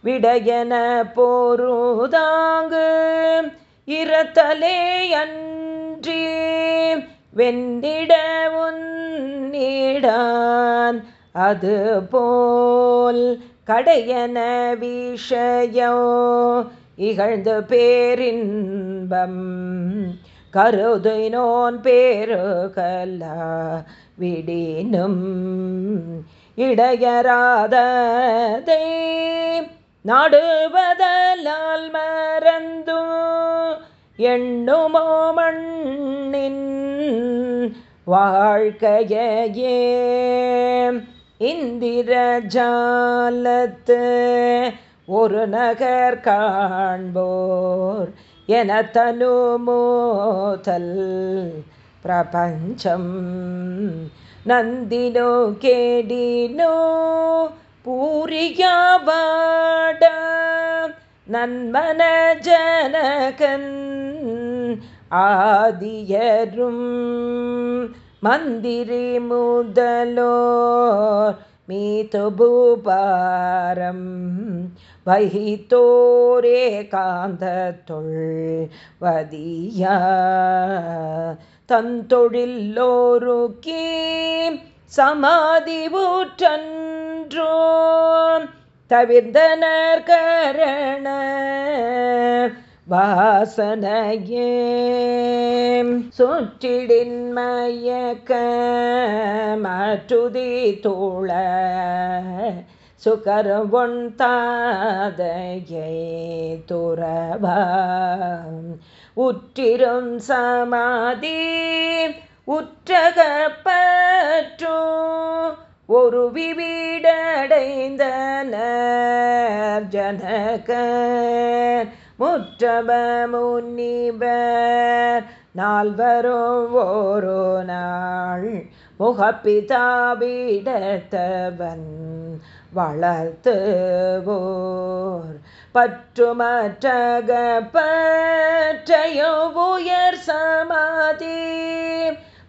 விடையன போருதாங்கு. இரத்தலே அன்றி வெண்டிட உன்னிடான் அது போல் கடையன விஷயோ இகழ்ந்து பேரின்பம். கருதினோன் பேரு பேருகல்ல விடினும். இடையராததை நாடுவதலால் மறந்தும் எண்ணுமோ மண்ணின் வாழ்க்கையே இந்திரஜாலத்து ஒரு நகர் காண்போர் என தனு மோதல் பிரபஞ்சம். நந்தினோ கேடினோ பூரியாவாட நன்மன ஜனகன் ஆதியரும் மந்திரி முதலோர் மீதுபூபாரம் வகித்தோரே காந்தத்தொள் வதியா. தந்தொழில்லோருக்கே சமாதி ஊற்றன்றோ தவிர்ந்தனர் கரண வாசனையே. சுற்றிடின்மயக்க மாற்றுதி தோழ சுகரம் ஒன் தாதையை துறவா. உற்றிரும் சமாதி உற்றகப்பற்றோ ஒரு விவீடடைந்தனர் ஜனகர் முற்றப முனிவர். நால்வரும் ஓரோ நாள் முகப்பிதாவிடத்தவன் வளர்த்துவோர். பற்றுமற்றக பற்றையோ உயர் சமாதி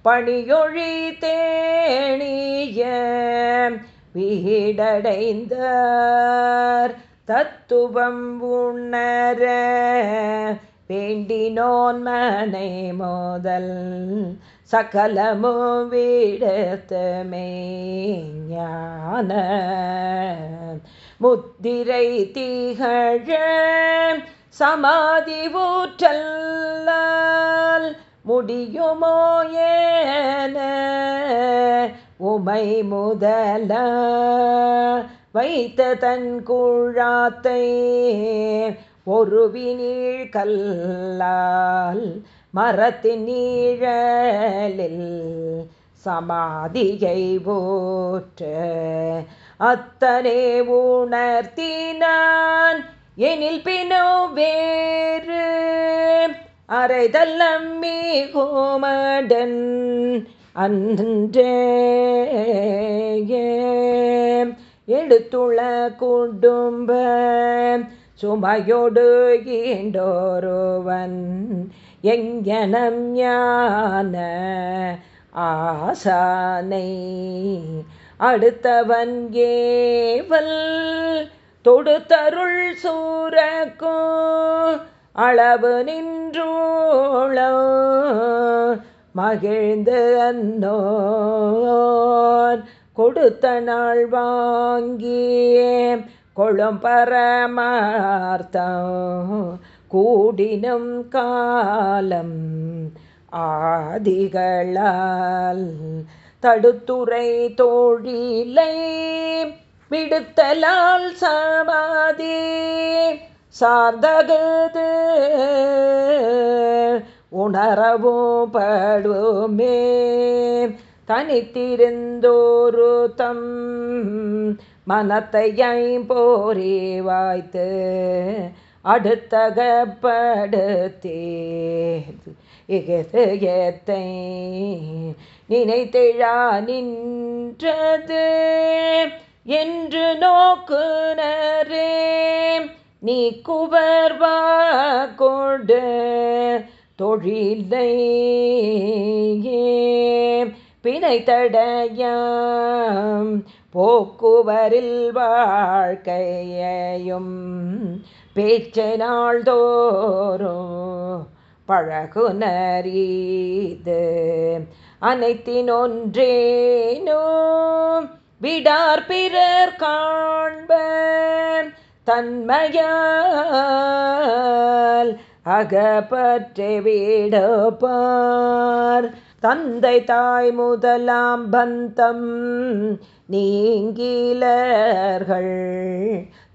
பணியொழி தேணிய வீடடைந்தார். தத்துவம் உணர வேண்டினோன் மனை மோதல் சகலமோ வீடத்தமே ஞான முத்திரை திகழ சமாதி ஊற்றல்லால் முடியுமோ ஏன உமை முதல வைத்த தன் குழாத்தை ஒரு வினீழ் கல்லால் மரத்தின் நீழலில் சமாதியை போற்ற. அத்தனை உணர்த்தினான் எனில் பினோ வேறு அரைதல்லம்மி கோமடன் அன்றே. எடுத்துள்ள குடும்ப சுமையோடு ஈண்டோருவன். எங்கனம் ஞான ஆசானை. அடுத்தவன் ஏவல் தொடுத்தருள் சூரக்கோ அளவு நின்றோளோ மகிழ்ந்து அன்னோர் கொடுத்த நாள் வாங்கியே கொழும் பரமார்த்தம். கூடினும் காலம் ஆதிகளால். தடுத்துரை தோழிலை விடுத்தலால் சமாதி. சார்ந்தகது உணரவும் படுமே தனித்திருந்தோரு தம் மனத்தையை போரி வாய்த்து அடுத்தகப்படுத்தே இகத்தை நினைத்திழா நின்றது என்று நோக்குனரே. நீ குவர்வா கொடு தொழிலை பிணைத்தடையாம் போக்குவரில் வாழ்க்கையையும் பேச்சை நாள்தோறும் பழகுனரீது அனைத்தினொன்றேனோ விடார் பிறர் காண்ப தன்மையால் அகப்பற்றை விடப்பார். தந்தை தாய் முதலாம் பந்தம் நீங்கிலர்கள்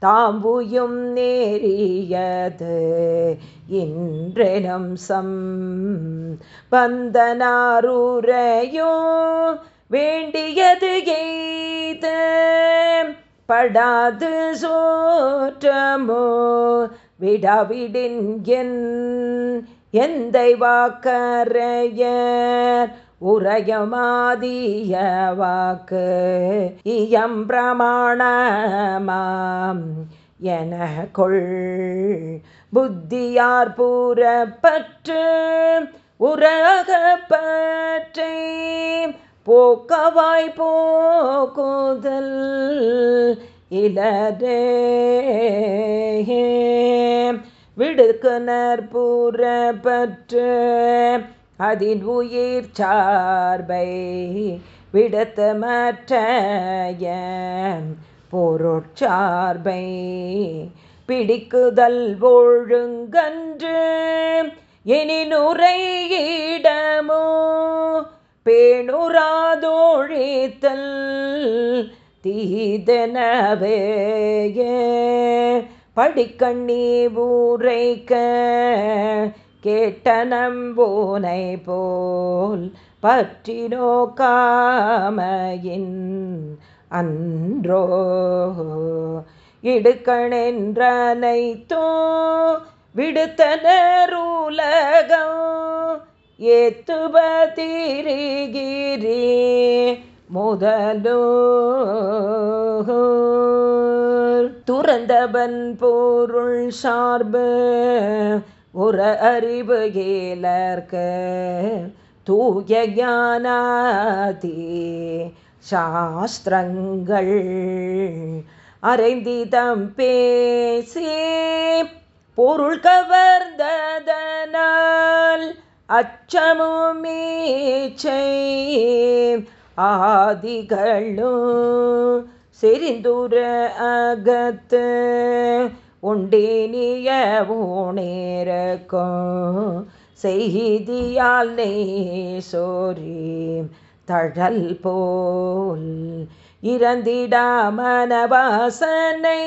தாம்புயும் நேரியது இன்றெனும் சம் பந்தனாரூரையோ வேண்டியது எய்த. படாது சோற்றமோ? விடாவிடின் என் வாக்கரையர் உரையமாதிய வாக்கு இயம் பிரமாணமாம் என கொள். புத்தியார் பூரப்பற்று உரகப்பற்றை போக்கவாய் போக்குதல் இலரே. விடுக்குனர் புறப்பற்று அதில் உயிர் சார்பை விடுத்து மற்றைய பொருட்சார்பை பிடிக்குதல் ஒழுங்கன்று எனினுரையிடமோ பேணுராதோழித்தல் தீதனவே படிக்கண்ணி ஊரைக்க கேட்ட நம்போனை போல் பற்றி நோக்காமையின் அன்றோ. இடுக்கணென்றனைத்தோ விடுத்தனருலகம் ஏத்துபதிரிகிரி முதலோ துறந்தவன் பொருள் சார்பு உற அறிவு கேலர்க்க தூய ஞானாதி சாஸ்திரங்கள் அரைந்திதம் பேசி பொருள் கவர்ந்ததனால் அச்சமும் மீச்சை ஆதிகளும் செறிந்துர அகத்து உண்டேனிய ஊனேரக்கும் செய்தியால் நே சோரி தழல் போல் இறந்திடாமனவாசனை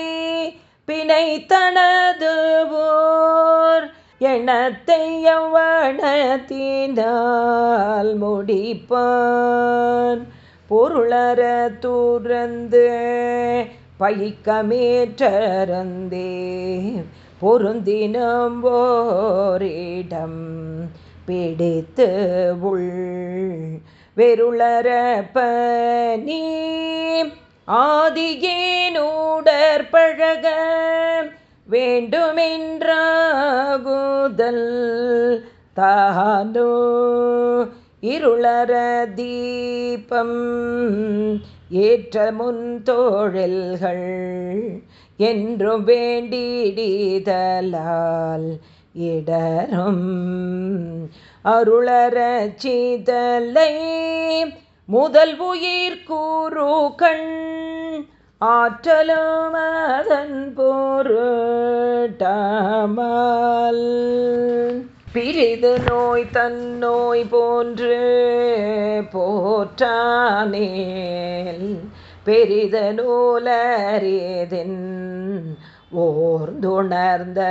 பிணை தனது ஓர் எண்ணத்தை எவ்வளத்தினால் முடிப்பான். பொருளற துறந்து பயிக்கமேற்றறந்தே பொருந்தினம் போரிடம் பிடித்து உள் வெருளற பனி. ஆதியேனூடற்பழக வேண்டுமென்றாகுதல் தானோ இருளற தீபம் ஏற்ற முன் தோழல்கள் என்றும் வேண்டிடிதலால் இடரும் அருளற சீதலை முதல் உயிர் கூறு கண் ஆற்றலும் அதன் பொருட்டாமல். பிரிது நோய் தன்னோய் போன்று போற்றானேல் பெரித நூலறியதின் ஓர்ந்துணர்ந்த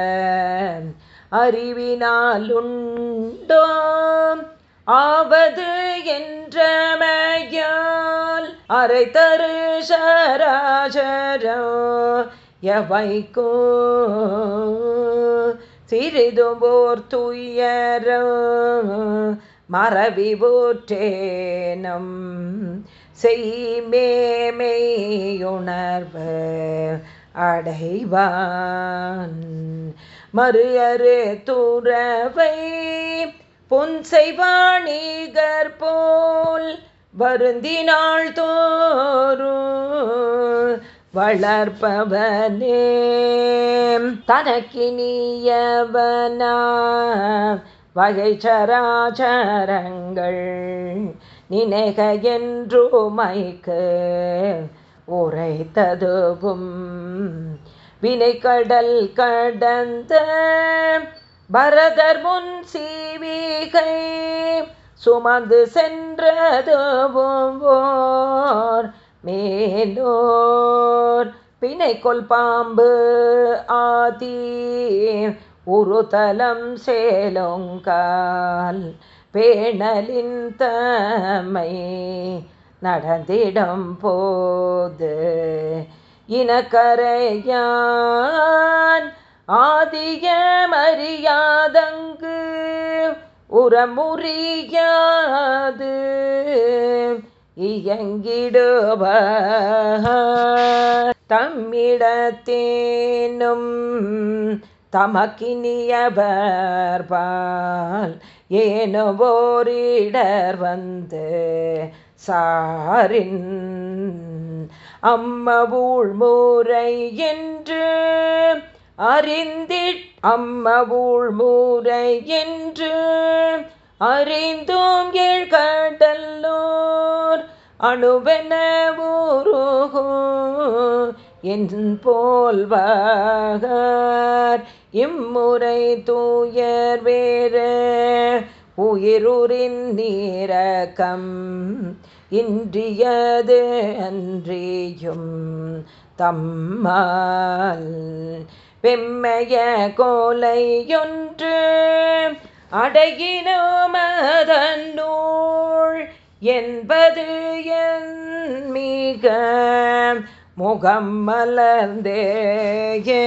அறிவினாலுண்டோம். ஆவது என்றமையால் அரை தரு சராசரோ எவைக்கோ சிறிதும்போர் துயரோ மறவி போற்றேனம் செய்மேமையுணர்வு அடைவான். மறு அறு துறவை பொன்செய்வாணிகர் போல் வருந்தினாள் தோறும் வளர்ப்பவனே. தனக்கினியவனா வகை சராச்சரங்கள் நினைக என்றுமைக்கு உரைத்ததுவும் வினைக்கடல் கடந்த பரதர் முன் சீவிகை சுமந்து சென்றதுவோர் ஓர் மேலோர் பிணைக்கொள் பாம்பு ஆதி உருதலம் சேலோங்கால் பேணலின் தமை நடந்திடம் போது. இனக்கரையான் ஆதிய மரியாதங்கு உரமுறியாது. இயங்கிடுவ தம்மிடத்தேனும் தமக்கினியவர்பால் ஏனுவோரிடர் வந்து சாரின் அம்மவுள் முறை என்று அறிந்திட் அம்மவுள் மூரை என்று அறிந்தோம் ஏழ்கடல்லோர் அணுவென ஊருகோ என் போல்வார் இம்முறை தூயர் வேறு உயிருரின் நீரகம். இன்றியது அன்றியும் தம்மால் வெம்மைய கோலையொன்று அடகினோமதன்னூள் என்பது என் மிக முகம் மலர்ந்தேயே.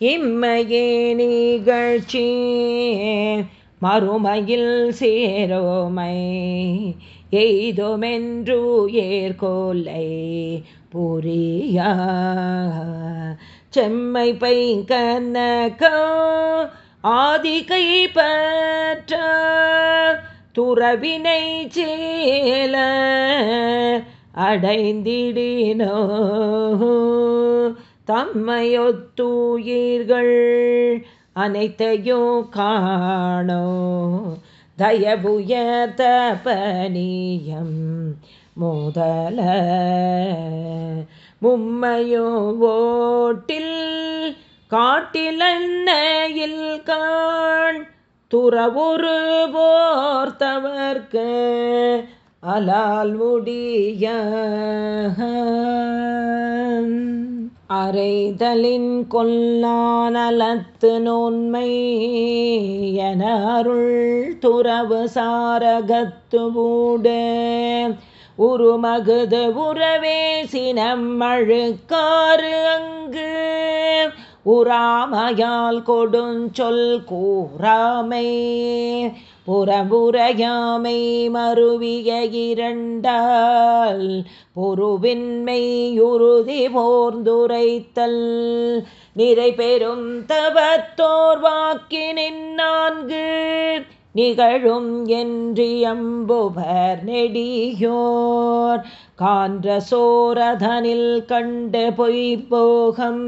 இம்மையே நிகழ்ச்சி மறுமையில் சேரோமை. எய்துமென்று ஏற்கொலை புரியா. செம்மை பைங்கனக ஆதிகை பற்ற துறவினை சேல அடைந்திடினோ. தம்மையொத்துயிர்கள் அனைத்தையும் காணோ. தயபுயர்த்த பணியம் முதல மும்மையோ ஓட்டில் காட்டிலன்னையில் காண். துறவுரு போர்த்தவர்க்கு அலால் முடிய. அறைதலின் கொல்லானலத்து நோன்மை என அருள் துறவு சாரகத்து ஊடு. உருமகுது உறவே அழுக்காறு அங்கு. உராமையால் கொடுஞ்சொல் கூறாமை. புறமுறையாமை மறுவிய இரண்டால். பொருவின்மை உறுதி போர்ந்துரைத்தல். நிறை பெறும் தவத்தோர் வாக்கினின் நான்கு. நிகழும் என்றியம்புவர் நெடியோர். கான்ற சோரதனில் கண்ட பொய்போகம்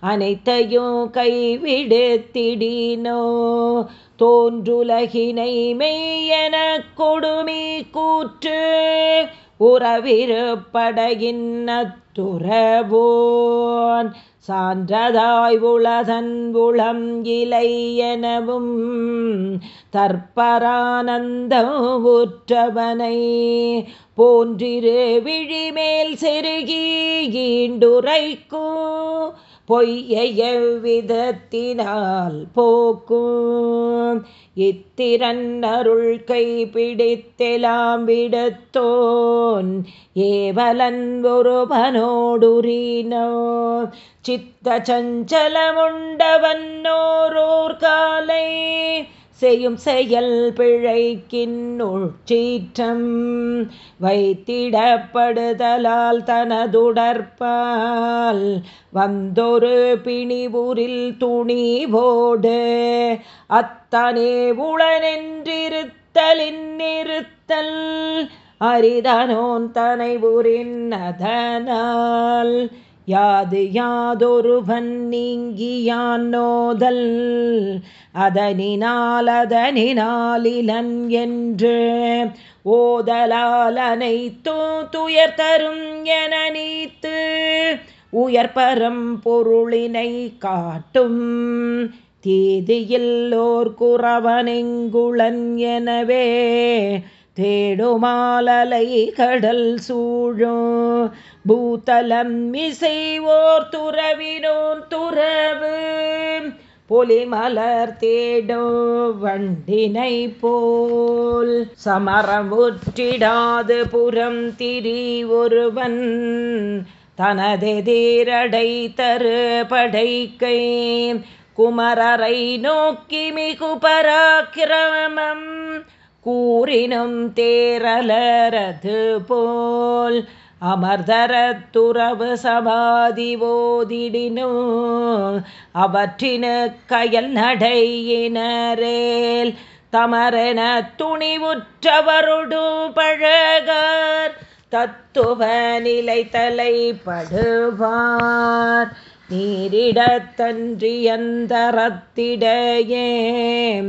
அனைத்தையும் கைவிடுத்திடினோ. தோன்றுலகினை மெய்யென கொடுமை கூற்று உறவிருப்படையின் அத்துறவோன். சான்றதாய் உளதன் உளம் இலை எனவும் தற்பரானந்த உற்றவனை போன்றிரு விழிமேல் செருகி ஈண்டுரைக்கும் பொய்யை எவ்விதத்தினால் போக்கும் இத்திரன் அருள் கை பிடித்தெலாம் விடத்தோன் ஏவலன் ஒருவனோடுரீனோ சித்த சஞ்சலமுண்டவன்னோரோர் காலை செய்யும் செயல் பிழைக்கின்னுழ்ச்சீற்றம் வைத்திடப்படுதலால் தனதுடற்பால் வந்தொரு பிணிபுரில் துணிவோடு அத்தனே உளனென்றிருத்தலின் நிறுத்தல் அரிதனோன் தனை உரின் அதனால் யாது யாதொருவன் நீங்கியான் நோதல் அதனினால் அதனினாலிலன் என்று ஓதலால் அனைத்தோ துயர் தரும் என நீத்து உயர்பரம் பொருளினை காட்டும். தீதியில்லோர் குறவனெங்குளன் எனவே தேடுமாலலை கடல் சூழும். பூத்தலம் இசைவோர் துறவினோன் துறவு. புலிமலர் தேடோ வண்டினை போல் சமரமுற்றிடாது புறம் திரி ஒருவன். தனதெதிரடை தரு படைக்கை. குமரரை நோக்கி மிகு பராக்கிரமம் கூறினும் தேரலரது போல் அமர்தரத்துறவு சமாதி ஓதிடினோ அவற்றின கயல் நடையினரேல் தமரென துணிவுற்றவருடு பழகார் தத்துவ நிலை தலைப்படுவார் நீரிடத்தன்றியந்தரத்திடையே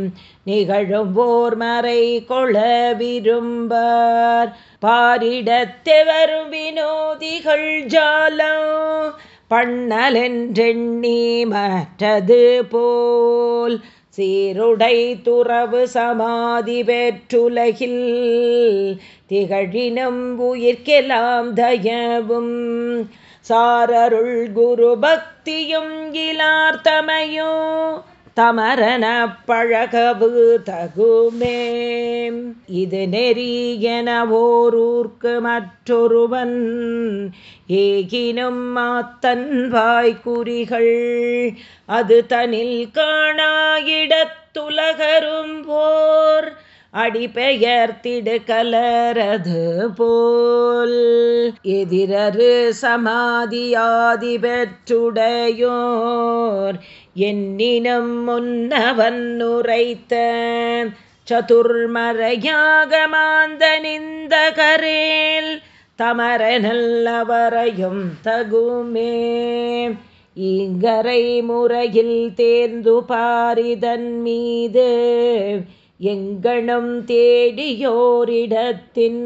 நிகழும்போர் மறை கொள விரும்பார். பாரிடத்தெவரும் வினோதிகள் ஜாலம் பண்ணலென்றெண்ணி மற்றது போல் சீருடை துறவு சமாதி பெற்றுலகில் திகழினும் உயிர்க்கெலாம் தயவும் சாரருள் குரு பக்தியும் இலார்த்தமையோ தமரன பழகவு தகுமே. இது நெறி என ஓரூர்க்கு மற்றொருவன் ஏகினும் மாத்தன் வாய்க்குறிகள். அது தனில் காணாயிடத்துலகரும் போர் அடிபெயர்த்திடு கலரது போல். எதிரரு சமாதியாதி பெற்றுடையோர் என்னினம் முன்னவன் உரைத்த சதுர்மறையாக மாந்த நிந்த கரேல் தமர நல்லவரையும் தகுமே. இங்கரை முறையில் தேர்ந்து பாரிதன் மீது. எங்கனும் தேடியோரிடத்தின்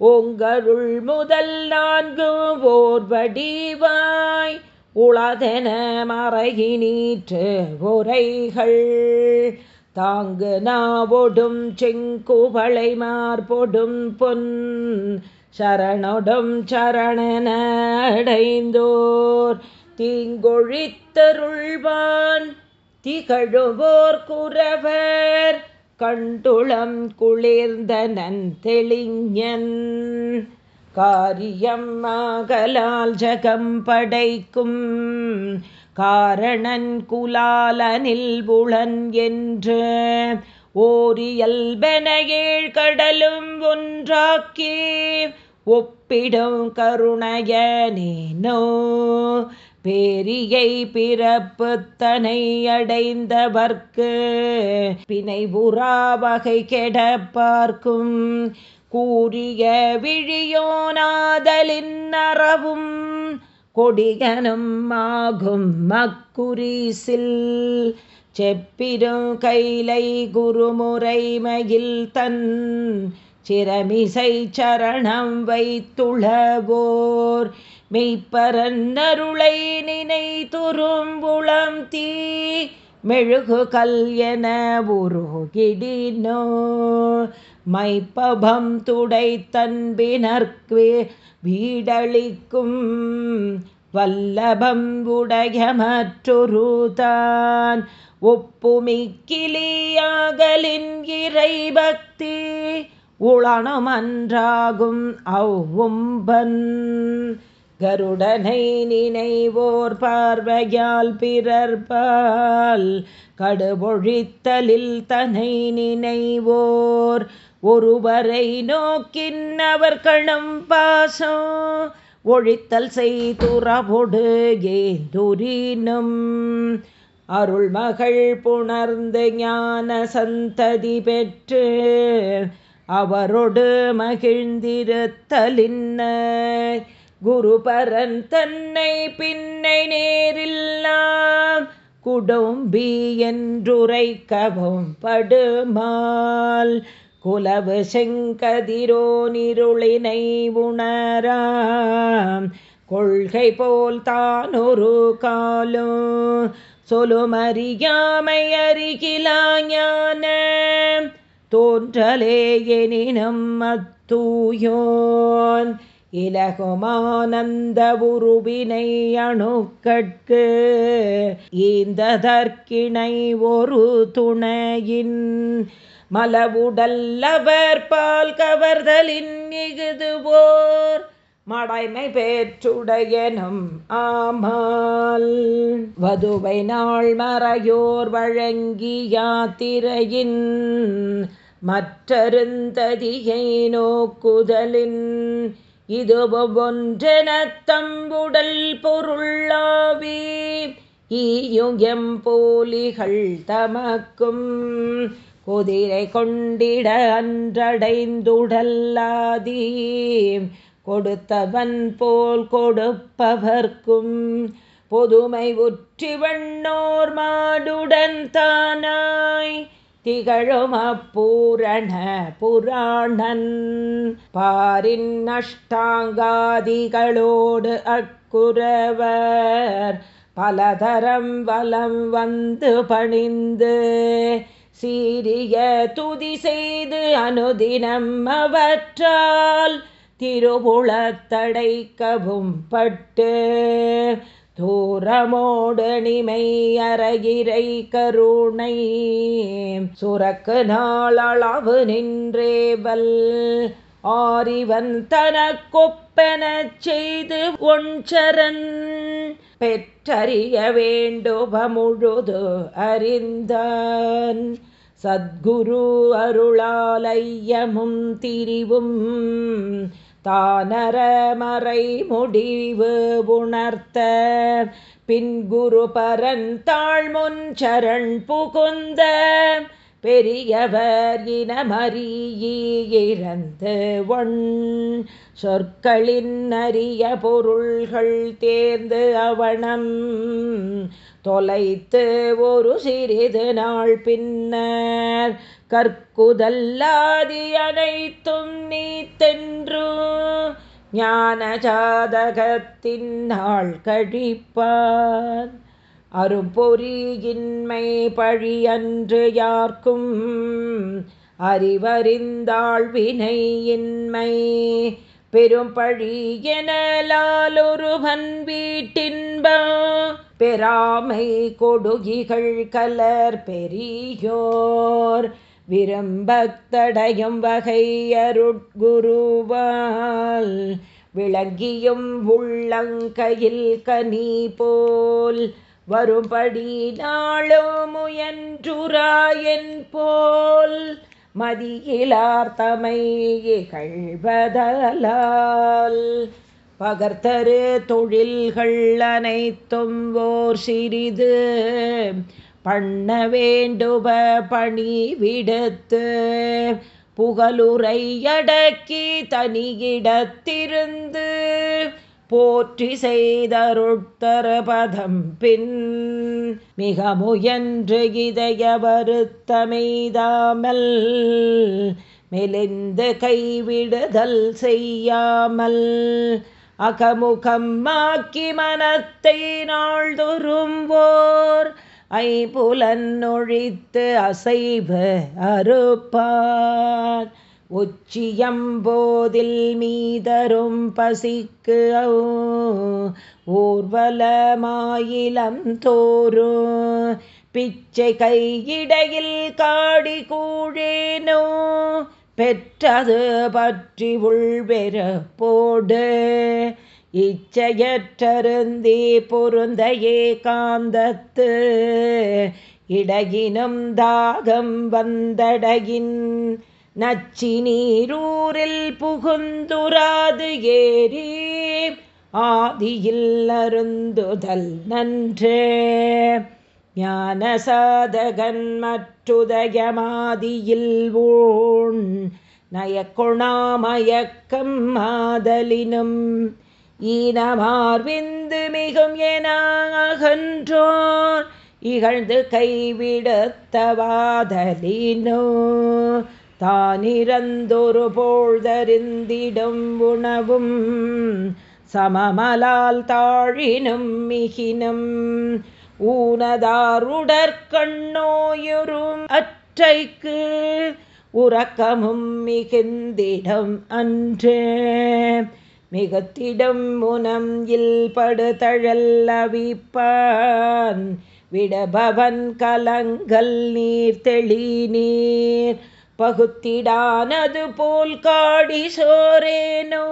ஓங்கருள் முதல் நான்கு ஓர் வடிவாய் உளதென மறையினீற்று உரைகள். தாங்கு நாவொடும் செங்குவளை மார்பொடும் பொன் சரணொடும் சரணனடைந்தோர் தீங்கொழித்தருள்வான் திகழுவோர் குறவர் கண்டுளம் குளிர்ந்த நந்தெளிஞன் காரியம் ஆகலால் ஜகம் படைக்கும் காரணன் குலாலனில் புலன் என்று. ஓரியல்பனையேழ் கடலும் ஒன்றாக்கி ஒப்பிடும் கருணையனேனோ. பேரியை பிறப்பு தனை அடைந்தவர்க்கு பிணை வகை கெட பார்க்கும். கூறிய விழியோனாதலின் அறவும் கொடிகனும் ஆகும் மக்குரிசில் செப்பிரும் கைலை குருமுறைமையில் தன் சிரமிசை சரணம் வைத்துளவோர் மெய்ப்பரன்னருளை நினை துரும்புளம் தீ மெழுகு கல் என உருகிடினோ. மைப்பபம் துடை தன்பினர்க்கு வீடளிக்கும் வல்லபம் உடைய மற்றொருதான் ஒப்புமிக்கிலியாகலின் இறை பக்தி உளனமன்றாகும் அவ்வும்பன். கருடனை நினைவோர் பார்வையால் பிறர்பால் கடுபொழித்தலில் தனை நினைவோர். ஒருவரை நோக்கின் அவர் கணம் பாசம் ஒழித்தல் செய்துறபொடு ஏந்துரினும் அருள்மகள் புணர்ந்து ஞான சந்ததி பெற்று அவரோடு மகிழ்ந்திருத்தலின்ன குருபரன் தன்னை பின்னை நேரில்லாம் குடும்பி என்றுரைக்கவும் படுமால். குலவு செங்கதிரோ நிருளினை உணராம். கொள்கை போல் தான் ஒரு காலும் சொலுமறியாமை அருகிலாஞான தோன்றலே எனினும் அத்தூயோன். இலகுமானந்த உருவினை அணுக்கட்கு ஈந்ததற்கிணை ஒரு துணையின் மலவுடல்லவர் பால் கவர்தலின் இகுதுவோர் மடைமை பேற்றுடையனும் ஆமால். வதுவை நாள் மறையோர் வழங்கி யாத்திரையின் மற்றருந்ததியை நோக்குதலின் இது ஒவ்வொன்றென தம்புடல் பொருளாவி ஈயுயம் போலிகள் தமக்கும். குதிரை கொண்டிட அன்றடைந்துடல்லாதீ கொடுத்தவன் போல் கொடுப்பவர்க்கும். பொதுமை உற்றி வண்ணோர் மாடுடன் தானாய் திகழும் அப்பூரண புராணன். பாரின் நஷ்டாங்காதிகளோடு அக்குறவர் பலதரம் வலம் வந்து பணிந்து சீரிய துதி செய்து அனுதினம் அவற்றால் திருபுளத்தடைக்கவும் பட்டு தூரமோடு நிமை கருணை. சுரக்கு நாளளவு நின்றேவல் ஆரிவன் தனக்கொப்பெனச் செய்து ஒன்றரன். பெற்றறிய வேண்டுப முழுது அறிந்தான். சத்குரு அருளாலையமும் திரிவும். தானரமறை முடிவு உணர்த்த. பின் குரு பரன் தாழ்முன் சரண் புகுந்த. பெரியவர் இனமறியிறந்து ஒன். சொற்களின் அரிய பொருள்கள் தேர்ந்து அவனம். தொலைத்து ஒரு சிறிது நாள் பின்னர் கற்குதல்லாதி அனைத்தும் நீ தென்று ஞான ஜாதகத்தின் நாள் கழிப்பான் அரும்பொறியின்மை பழியன்று யார்க்கும் அறிவறிந்தாள் வினையின்மை பெரும்பழி எனலாலொருவன் வீட்டின்ப பெறாமை கொடுகிகள் கலர் பெரியோர். விரும்பத்தடையும் வகையருட்குருவால் விளங்கியும் உள்ளங்கையில் கனி போல் வரும்படி நாளோ முயன்றுராயன் போல் மதியிலார் தமை இகழ்வதலால். பகர்த்தரு தொழில்கள் அனைத்தும் ஓர் சிறிது. பண்ண வேண்டுப பணி விடுத்து புகழுரையடக்கி தனியிடத்திருந்து போற்றி செய்தருட்தரபதம் பின் மிக முயன்று இதய வருத்தமெய்தாமல் மெலிந்து கைவிடுதல் செய்யாமல் அகமுகம் மாக்கி மனத்தை நாள்தொரும்போர் ஐபுலன் ஒழித்து அசைவு அறுப்பார். உச்சியம்போதில் மீதரும் பசிக்கு ஊர்வலமாயிலம் தோறும் பிச்சை கையிடையில் காடி கூழேனோ பெற்றது பற்றி உள்வெற போடு. இச்சையற்றருந்தி பொருந்தையே காந்தத்து இடகினும் தாகம் வந்தடகின் நச்சி நீரூரில் புகுந்துராது ஏறி ஆதியில் அருந்துதல் நன்றே. ஞான சாதகன் மற்றுதயமாதியில் ஊண் நயக்கொணாமயக்கம் மாதலினும் ஈனமார்விந்து மிகும் என அகன்றோர் இகழ்ந்து கைவிடத்தவாதலினோ தானிறந்தொரு போழ்தறிந்திடும் உணவும் சமமலால் தாழினும் மிகினும் ஊனதாருடற்கண்ணோயுறும் அற்றைக்கு உறக்கமும் மிகுந்திடம் அன்று. மிகத்திடம் முனம் இல்படுதழல் அவிப்பான். விடபவன் கலங்கல் நீர் தெளி நீர் பகுத்திடானது போல் காடி சோரேனோ.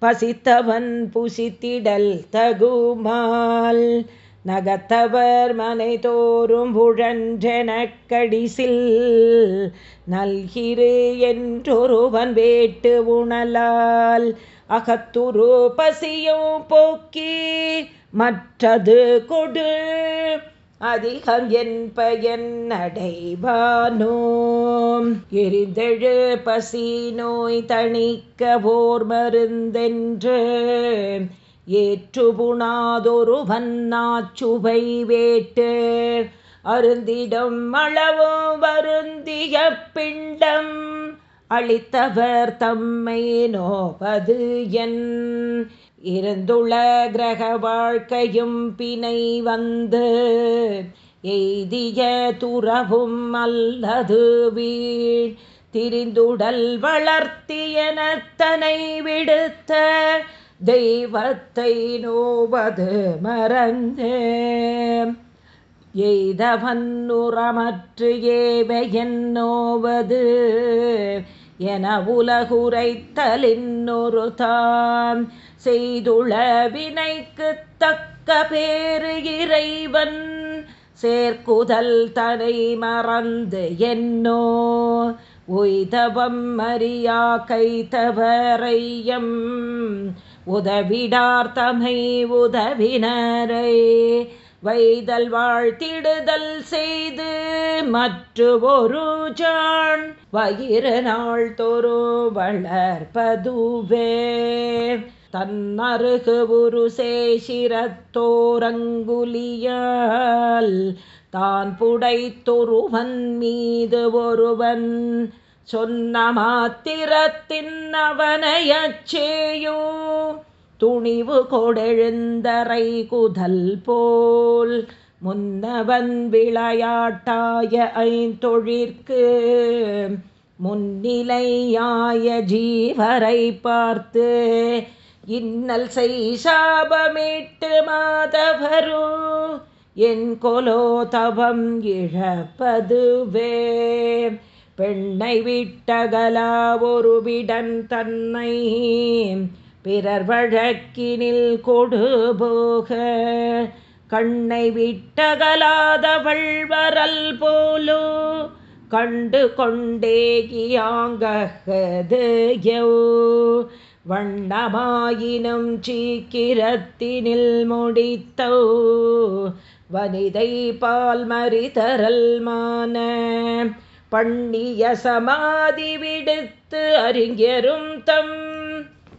பசித்தவன் புசித்திடல் தகுமால். நகத்தவர் மனை தோறும் புழன்றெனக் கடிசில் நல்கிரு என்றொருவன் வேட்டு உணலால் அகத்துரு பசியும் போக்கி மற்றது கொடு அதிகம் என் பயன் அடைவானோம் எரிந்தெழு பசி நோய் தணிக்க போர் மருந்தென்று ஏற்றுபுணாதொருவன் நாச்சுவை வேட்டு. அருந்திடம் அளவு வருந்திய பிண்டம் அளித்தவர் தம்மை நோபது என். இருந்துள்ள கிரக வாழ்க்கையும் பிணை வந்து எய்திய துறவும் அல்லது வீழ் திரிந்துடல் வளர்த்தியனத்தனை விடுத்த தெய்வத்தை நோவது மறந்தே எய்தவன்னுறமற்று ஏவையன் நோவது என உலகுரைத்தலின்னொரு தான் செய்துள வினைக்கு தக்க பேரு இறைவன் சேர்க்குதல் தனை மறந்து என்னோ ஒய்தவம் மரியா கைத்தவரையம் உதவிடார்த்தமை உதவினரை வைதல் வாழ்த்திடுதல் செய்து மற்று ஒரு ஜான் வயிறு நாள் தோறு வளர்ப்பதுவே. தன்னருகு உரு சேஷிரத்தோரங்குலியால் தான் புடைத்தொருவன் மீது ஒருவன் சொன்ன மாத்திரத்தின் அவனையச்சேயோ துணிவு கொடெழுந்தரை குதல் போல் முன்னவன் விளையாட்டாய ஐந்தொழிற்கு. முன்னிலையாய ஜீவரை பார்த்து இன்னல் செய் சாபமிட்டு மாதவரு. என் கொலோ தவம் இழப்பதுவே. பெண்ணை விட்டகலா ஒரு விடன் தன்னை பிறர் வழக்கினில் கொடுபோக. கண்ணை விட்டகலாதவள் வரல் போலோ கண்டு கொண்டேகியாங்கது வண்ணமாயினும் சீக்கிரத்தினில் முடித்தோ. வனிதை பால் மறிதரல் மான. பண்ணிய சமாதி விடுத்து அறிஞரும் தம்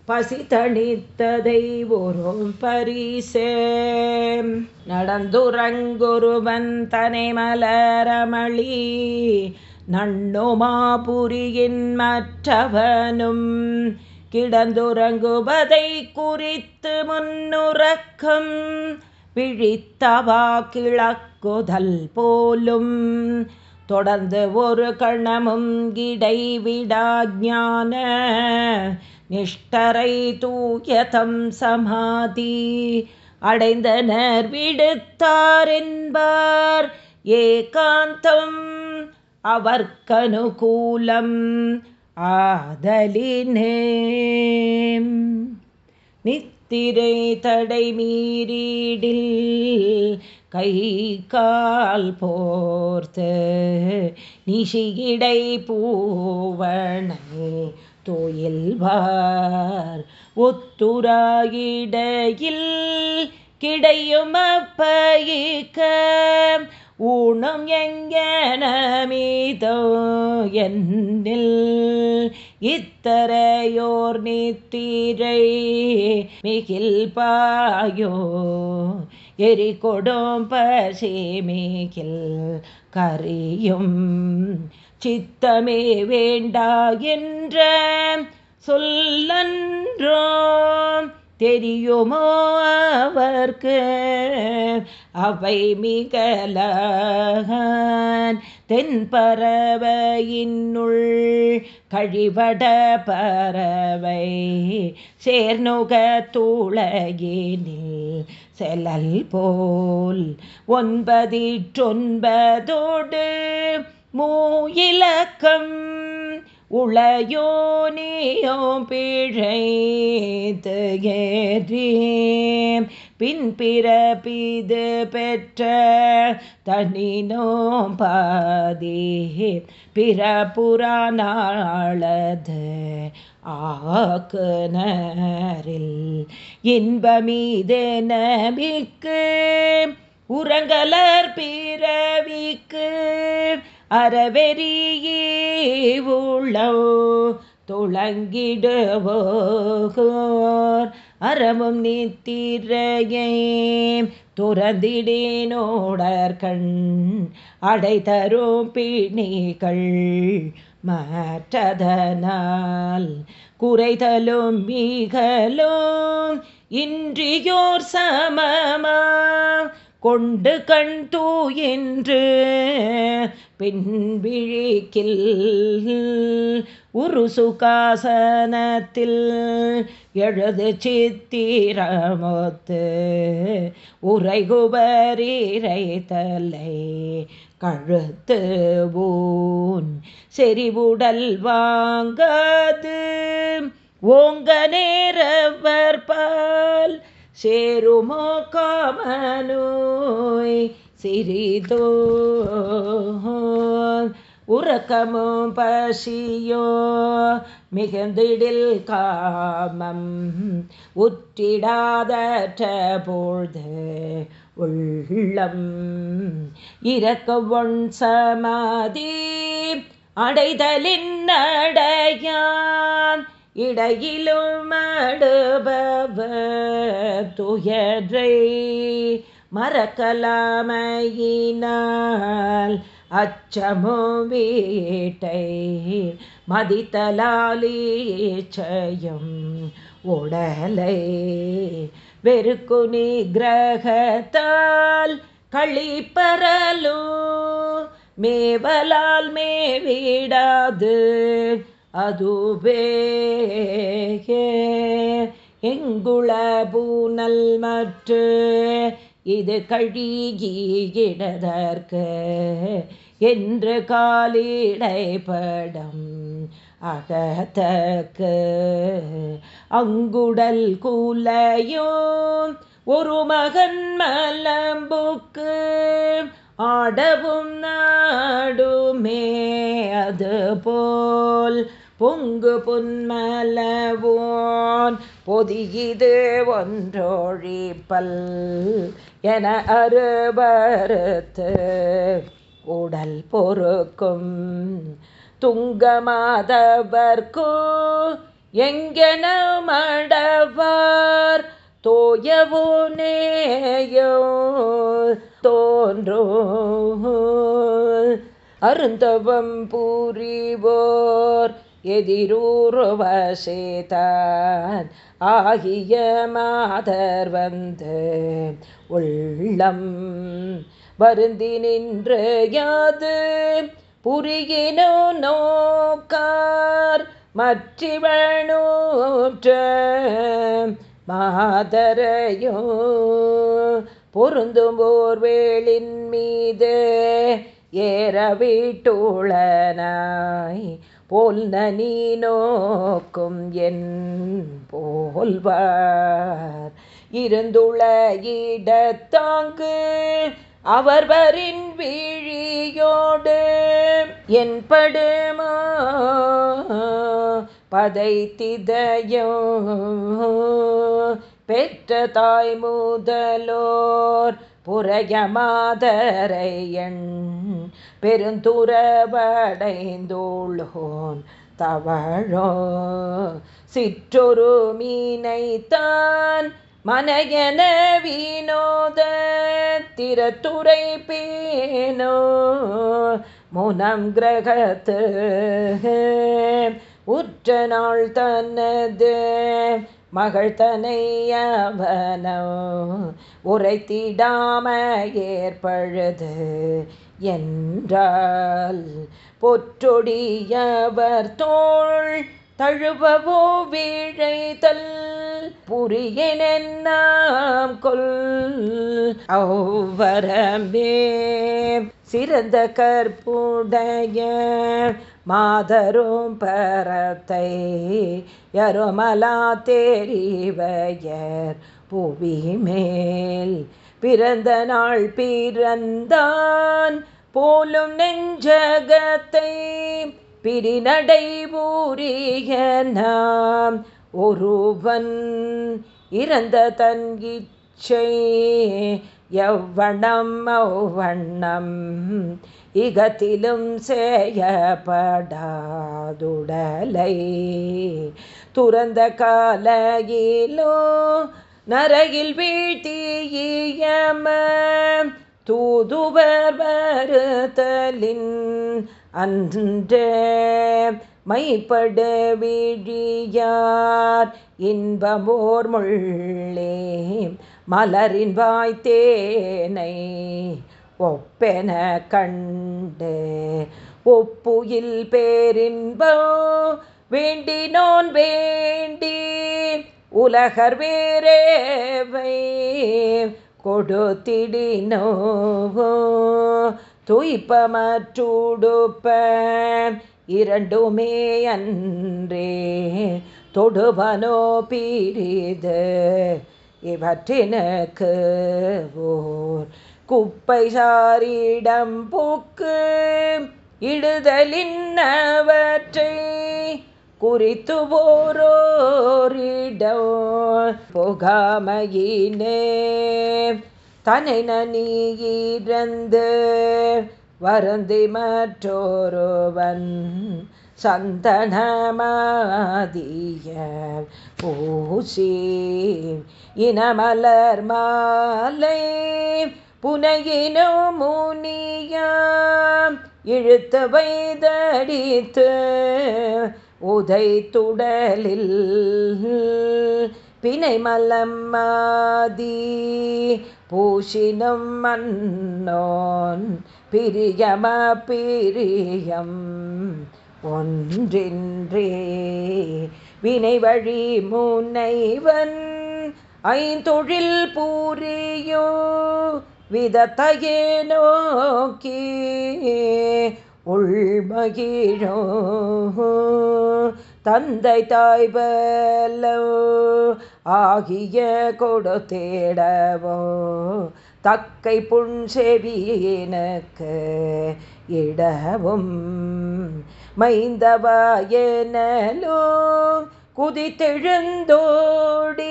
பசி தணித்ததை ஒரும் பரிசே. நடந்துரங்குருவன் தனை மலரமளி நண்ணுமாபுரியின் மற்றவனும் கிடந்துறங்குவதை குறித்து முன்னுறக்கம் விழித்தவா கிழக்குதல் போலும் தொடர்ந்து ஒரு கணமும் கிடைவிடாஞான நிஷ்டரை தூயதம் சமாதி. அடைந்தனர் விடுத்தார் என்பார் ஏகாந்தம் அவர்க்கனுகூலம் ஆதலினே நித்திரை தடை மீறீடில் கை கால் போர்த்து நிஷிகிடை பூவணை தோயில்வார் ஒத்துராயிடையில் கிடையும் அப்பயிக்க ஊனம் எங்கனமீதோ என்னில் இத்தரையோர் நித்திரை மிகில் பாயோ. எரி கொடும் பசிமேகில் கரியும் சித்தமே வேண்டா என்ற சொல்லன்றோ தெரியுமோ அவர்க்கு? அவை மிகலான் தென்பறவையின்னுள் கழிவட பறவை. சேர்நுக தூளகினில் செலல் போல் ஒன்பதிற்றொன்பதோடு மூயிலக்கம் உளையோனியோ பிழைத்து ஏறி பின் பிறப்பிது பெற்ற தனினோம் பாதி பிறப்புறானாளது ஆக்குனரில் இன்பமீது நபிக்கு உறங்கலர் பிறவிக்கு அறவெறியே உள்ளோ துளங்கிடுவோர் அறமும் நித்திரையே. துறந்திடேனோடர் கண் அடை பிணிகள் மாற்றதனால் குறைதலும் மிகலும் இன்றியோர் சமமா கொண்டு கண் தூயின்று பின்விழிக்கில் உருசுகாசனத்தில் எழுது சித்திரமொத்து உரைகுபரீரை தலை கழுத்து ஊன் செறிவுடல் வாங்காது ஓங்க நேரவர் பால் சேருமோ காமனோய் சிறிதோ. உறக்கமும் பசியோ மிகுந்திடில் காமம் உற்றிடாதற்ற பொழுது உள்ளம். இறக்க ஒன் சமாதி அடைதலின் அடையான் இடையிலும் அடுபவ துயரை மறக்கலாமையினால் அச்சமோ வீட்டை மதித்தலாலீச்சயம் உடலை வெறுக்கு நிகிரகத்தால் களிப்பரலோ மேவலால் மேவிடாது அதுவே எங்குள பூனல் மற்று? இது கழிகிடதற்கு என்று காலிடைப்படம் அகத்தக்கு அங்குடல் கூலையோ ஒரு மகன் மலம்புக்கு. ஆடவும் நாடுமே அது போல் பொங்கு புன்மலவோன் பொதியுது ஒன்றொழிப்பல் என அறுபருத்து உடல் பொறுக்கும் துங்கமாதவர்க்கு எங்கென மடவார் தோயவோ நேயோ தோன்றோ அருந்தவம் பூரிவோர் எதிரூருவசேதான் ஆகிய மாதர் வந்து உள்ளம் வருந்தி நின்று யாது புரியினோ நோக்கார் மற்றிவனூற்ற மாதரையோ பொருந்தும் ஓர்வேளின் மீது ஏற வீட்டுளனாய் போல் நீ நோக்கும் என் போல்வார். இருந்துள இடத்தாங்கு அவர்வரின் வீழியோடு என் படுமா பதை திதையோ பெற்ற தாய் முதலோர் புறையமாதரையன் பெருந்துறவடைந்தோளோன் தவழோ. சிற்றொரு மீனைத்தான் மனையன வினோத திறத்துறை பேனோ முனம் கிரகத்து உற்ற நாள் தன்னது மகள் தனையவனோ உரைத்திடாம ஏற்பழுது என்றால் பொற்றொடியவர் தோள் தழுவவோ வீழைதல் புரியனென்னாம் கொல் அவ்வரமே சிறந்த கற்புடைய மாதரும் பரத்தை யருமலா தெரிவையர் புவி மேல் பிறந்த நாள் பிறந்தான் போலும் நெஞ்சகத்தை பிரிநடை ஊரிய நாம் ஒருவன் இறந்த தன் இச்சை எவ்வண்ணம் மௌவண்ணம் இகத்திலும் செய்யப்படாதுடலை துறந்த காலையிலோ நரகில் வீழ்த்தியம தூதுவர் வருத்தலின் அன்றே. மைப்பட விழியார் இன்பமோர் முள்ளே மலரின் வாய்த்தேனை ஒப்பென கண்டு ஒப்புயில் பேரின்போ வேண்டினோன் வேண்டி உலகர் வேறேவை கொடுத்திடினோ துய்ப்பமற்றுடுப்ப இரண்டுமே அன்றே தொடுபனோ பீரிது இவற்றினுக்கு ஓர் குப்பை சாரிடம் போக்கு இடுதலின்னவற்றை குறித்து போரோரிடம் புகாமையினே தனை நனீரந்து வருந்தி மற்றோருவன் சந்தனமாதிய பூசி இனமலர் மாலை புனையினோ முனியாம் இழுத்து வைதடித்து உதை துடலில் பிணை மலம்மாதி பூஷினும் மன்னோன் பிரியம பிரியம் ஒன்றின்றே. வினை வழி முனைவன் ஐந்தொழில் பூரியோ விதத்தையே நோக்கி உள்மகிழோ. தந்தை தாய் பல்லோ ஆகிய கொடு தேடவோ தக்கை புன்செவியனுக்கு இடவும் மைந்தவாயனலோ குதித்தெழுந்தோடி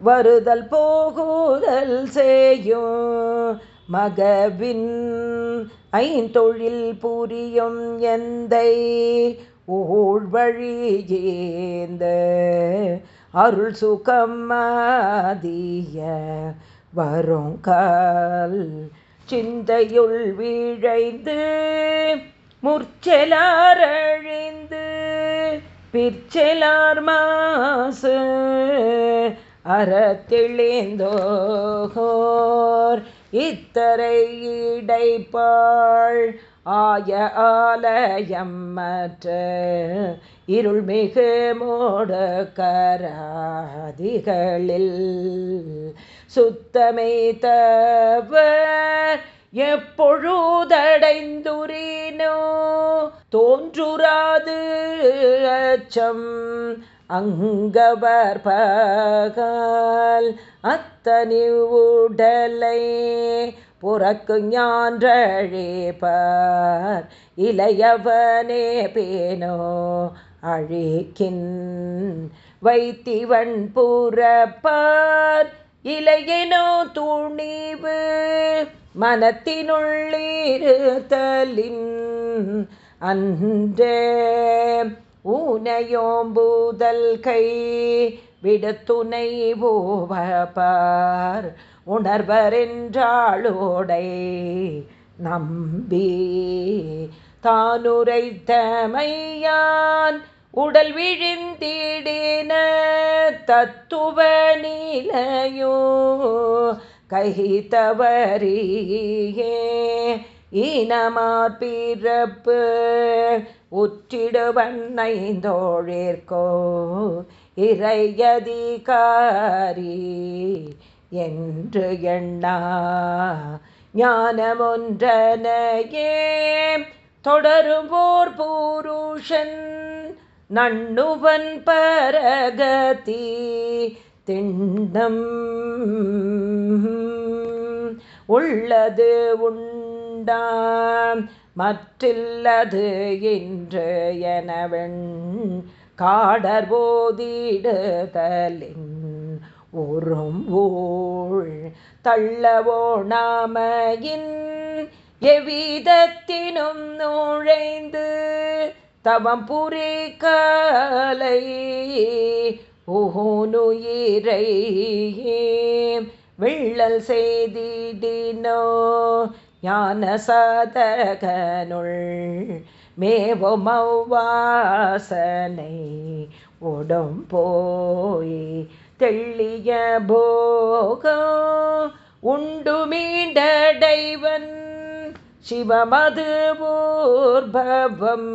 வருதல் போகுதல் செய்யும் மகவின் ஐந்தொழில் புரியும் எந்தை ஊழ்வழியேந்த அருள் சுகம் மாதிய வருங்கால் சிந்தையுள் வீழைந்து முற்செலாரழிந்து பிற்செலார் மாசு அறத்தெளிந்தோகோர் இத்தரை இடைப்பாள் ஆய ஆலயம் மற்ற இருள்மிகு மோட கராதிகளில் சுத்தமே தவர் எப்பொழுதடைந்துரினோ தோன்றுராது அச்சம் அங்கவர் பகால் அத்தனி உடலை புறக்கு ஞான்றழிப்பார் இளையவனே பேனோ அழிக்கின் வைத்திவன் புறப்பார் இலையினோ துணிவு மனத்தினுள்ளீருத்தலின் அன்றே. ஊனையோம்பூதல் கை விடுத்துணை போவப்பார் உணர்வரென்றாளோடை நம்பி. தானுரைத்தமையான் உடல் விழிந்திடின தத்துவ நிலையோ கைத்தவரியே ஈனமார் பிறப்பு உற்றிடுவண்ணைந்தோழிற்கோ இறையதிகாரி என்று எண்ணா. ஞானமொன்றனையே தொடருவோர் பூருஷன் நண்ணுவன் பரகதி திண்ணம் உள்ளது உண்டாம் மற்றில்லது என்று எனவெண் காடர் போதிடுதலின் ஊரும் ஊழ் தள்ளவோ நாமையின் எவ்விதத்தினும் நுழைந்து தவம் புரி காலை ஊனுயிரை வெள்ளல் செய்திடினோ ஞான சாதகனுள் மேவும் அவ்வாசனை உடும் போய் தெள்ளிய போகோ உண்டு மீண்டடைவன் சிவமது பூர்பவம்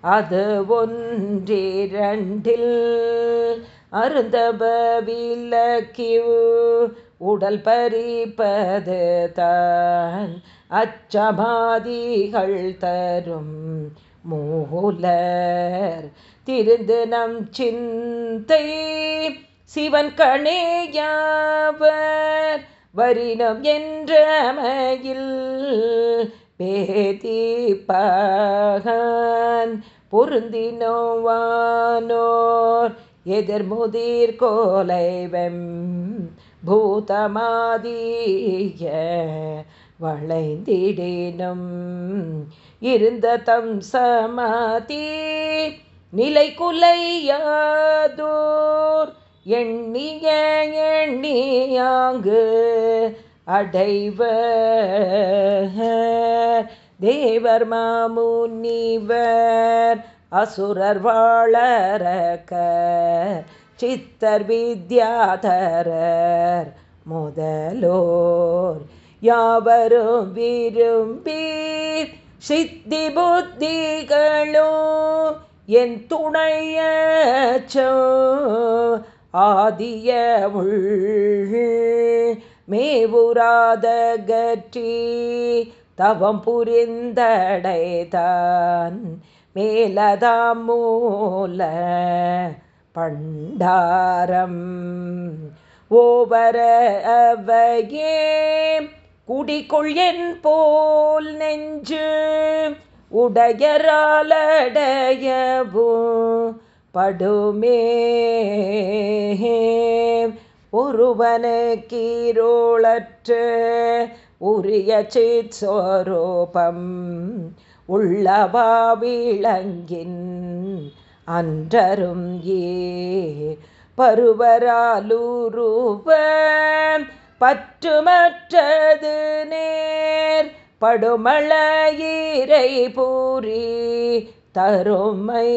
அது ஒன்றிரண்டில் அருந்தபவிலக்கிவ். உடல் பறிப்பது தான் அச்சமாதிகள் தரும் மூலர். திருந்து நம் சிந்தை சிவன் கணேயாவர். வரினம் என்றமையில் பேதிப்பான் பொருந்தினோவானோர் எதிர்முதிர் கோலைவம் பூதமாதிய வளைந்திடேனும். இருந்த தம் சமாதி நிலை குலையாதோர் எண்ணிய எண்ணியாங்கு அடைவ தேவர் மாமுனிவர் அசுரர் வாழறக்க சித்தர் வித்யாதரர் முதலோர். யாவரும் விரும்பி சித்தி புத்திகளோ என் துணையச்சோ ஆதிய மேவுராத கற்றி தவம் புரிந்தடைதான் மேலதாம் மூல பண்டாரம். ஓவர அவையே குடிக்குள் என் போல் நெஞ்சு உடையராலடையவும் படுமே ஒருவனு கீரோளற்று உரிய சித் சொரூபம் உள்ளவா விளங்கின் அன்றரும் ஏ. பருவராலுருவ பற்றுமற்றது நேர் படுமளையீரை பூரி தருமை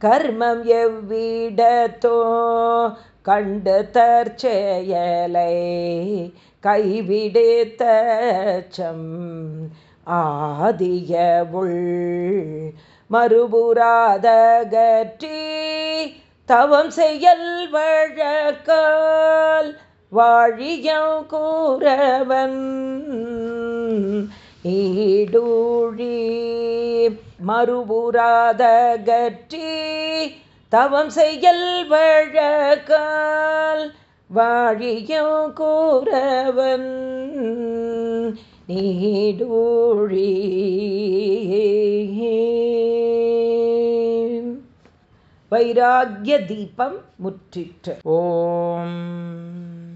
கர்மம் எவ்விடத்தோ கண்டு தற்செயலை கைவிடுத்தச்சம் ஆதிய உள் மறுபுறாதகற்றி தவம் செயல் வழக்கால் வாழியம் கூறவன் ஈடூழி மறுபுறாதகற்றி தவம் செய்யல் வழக்கால் வாழியும் கூறவன். நீடூழி. வைராகிய தீபம் முற்றிற்று. ஓம்.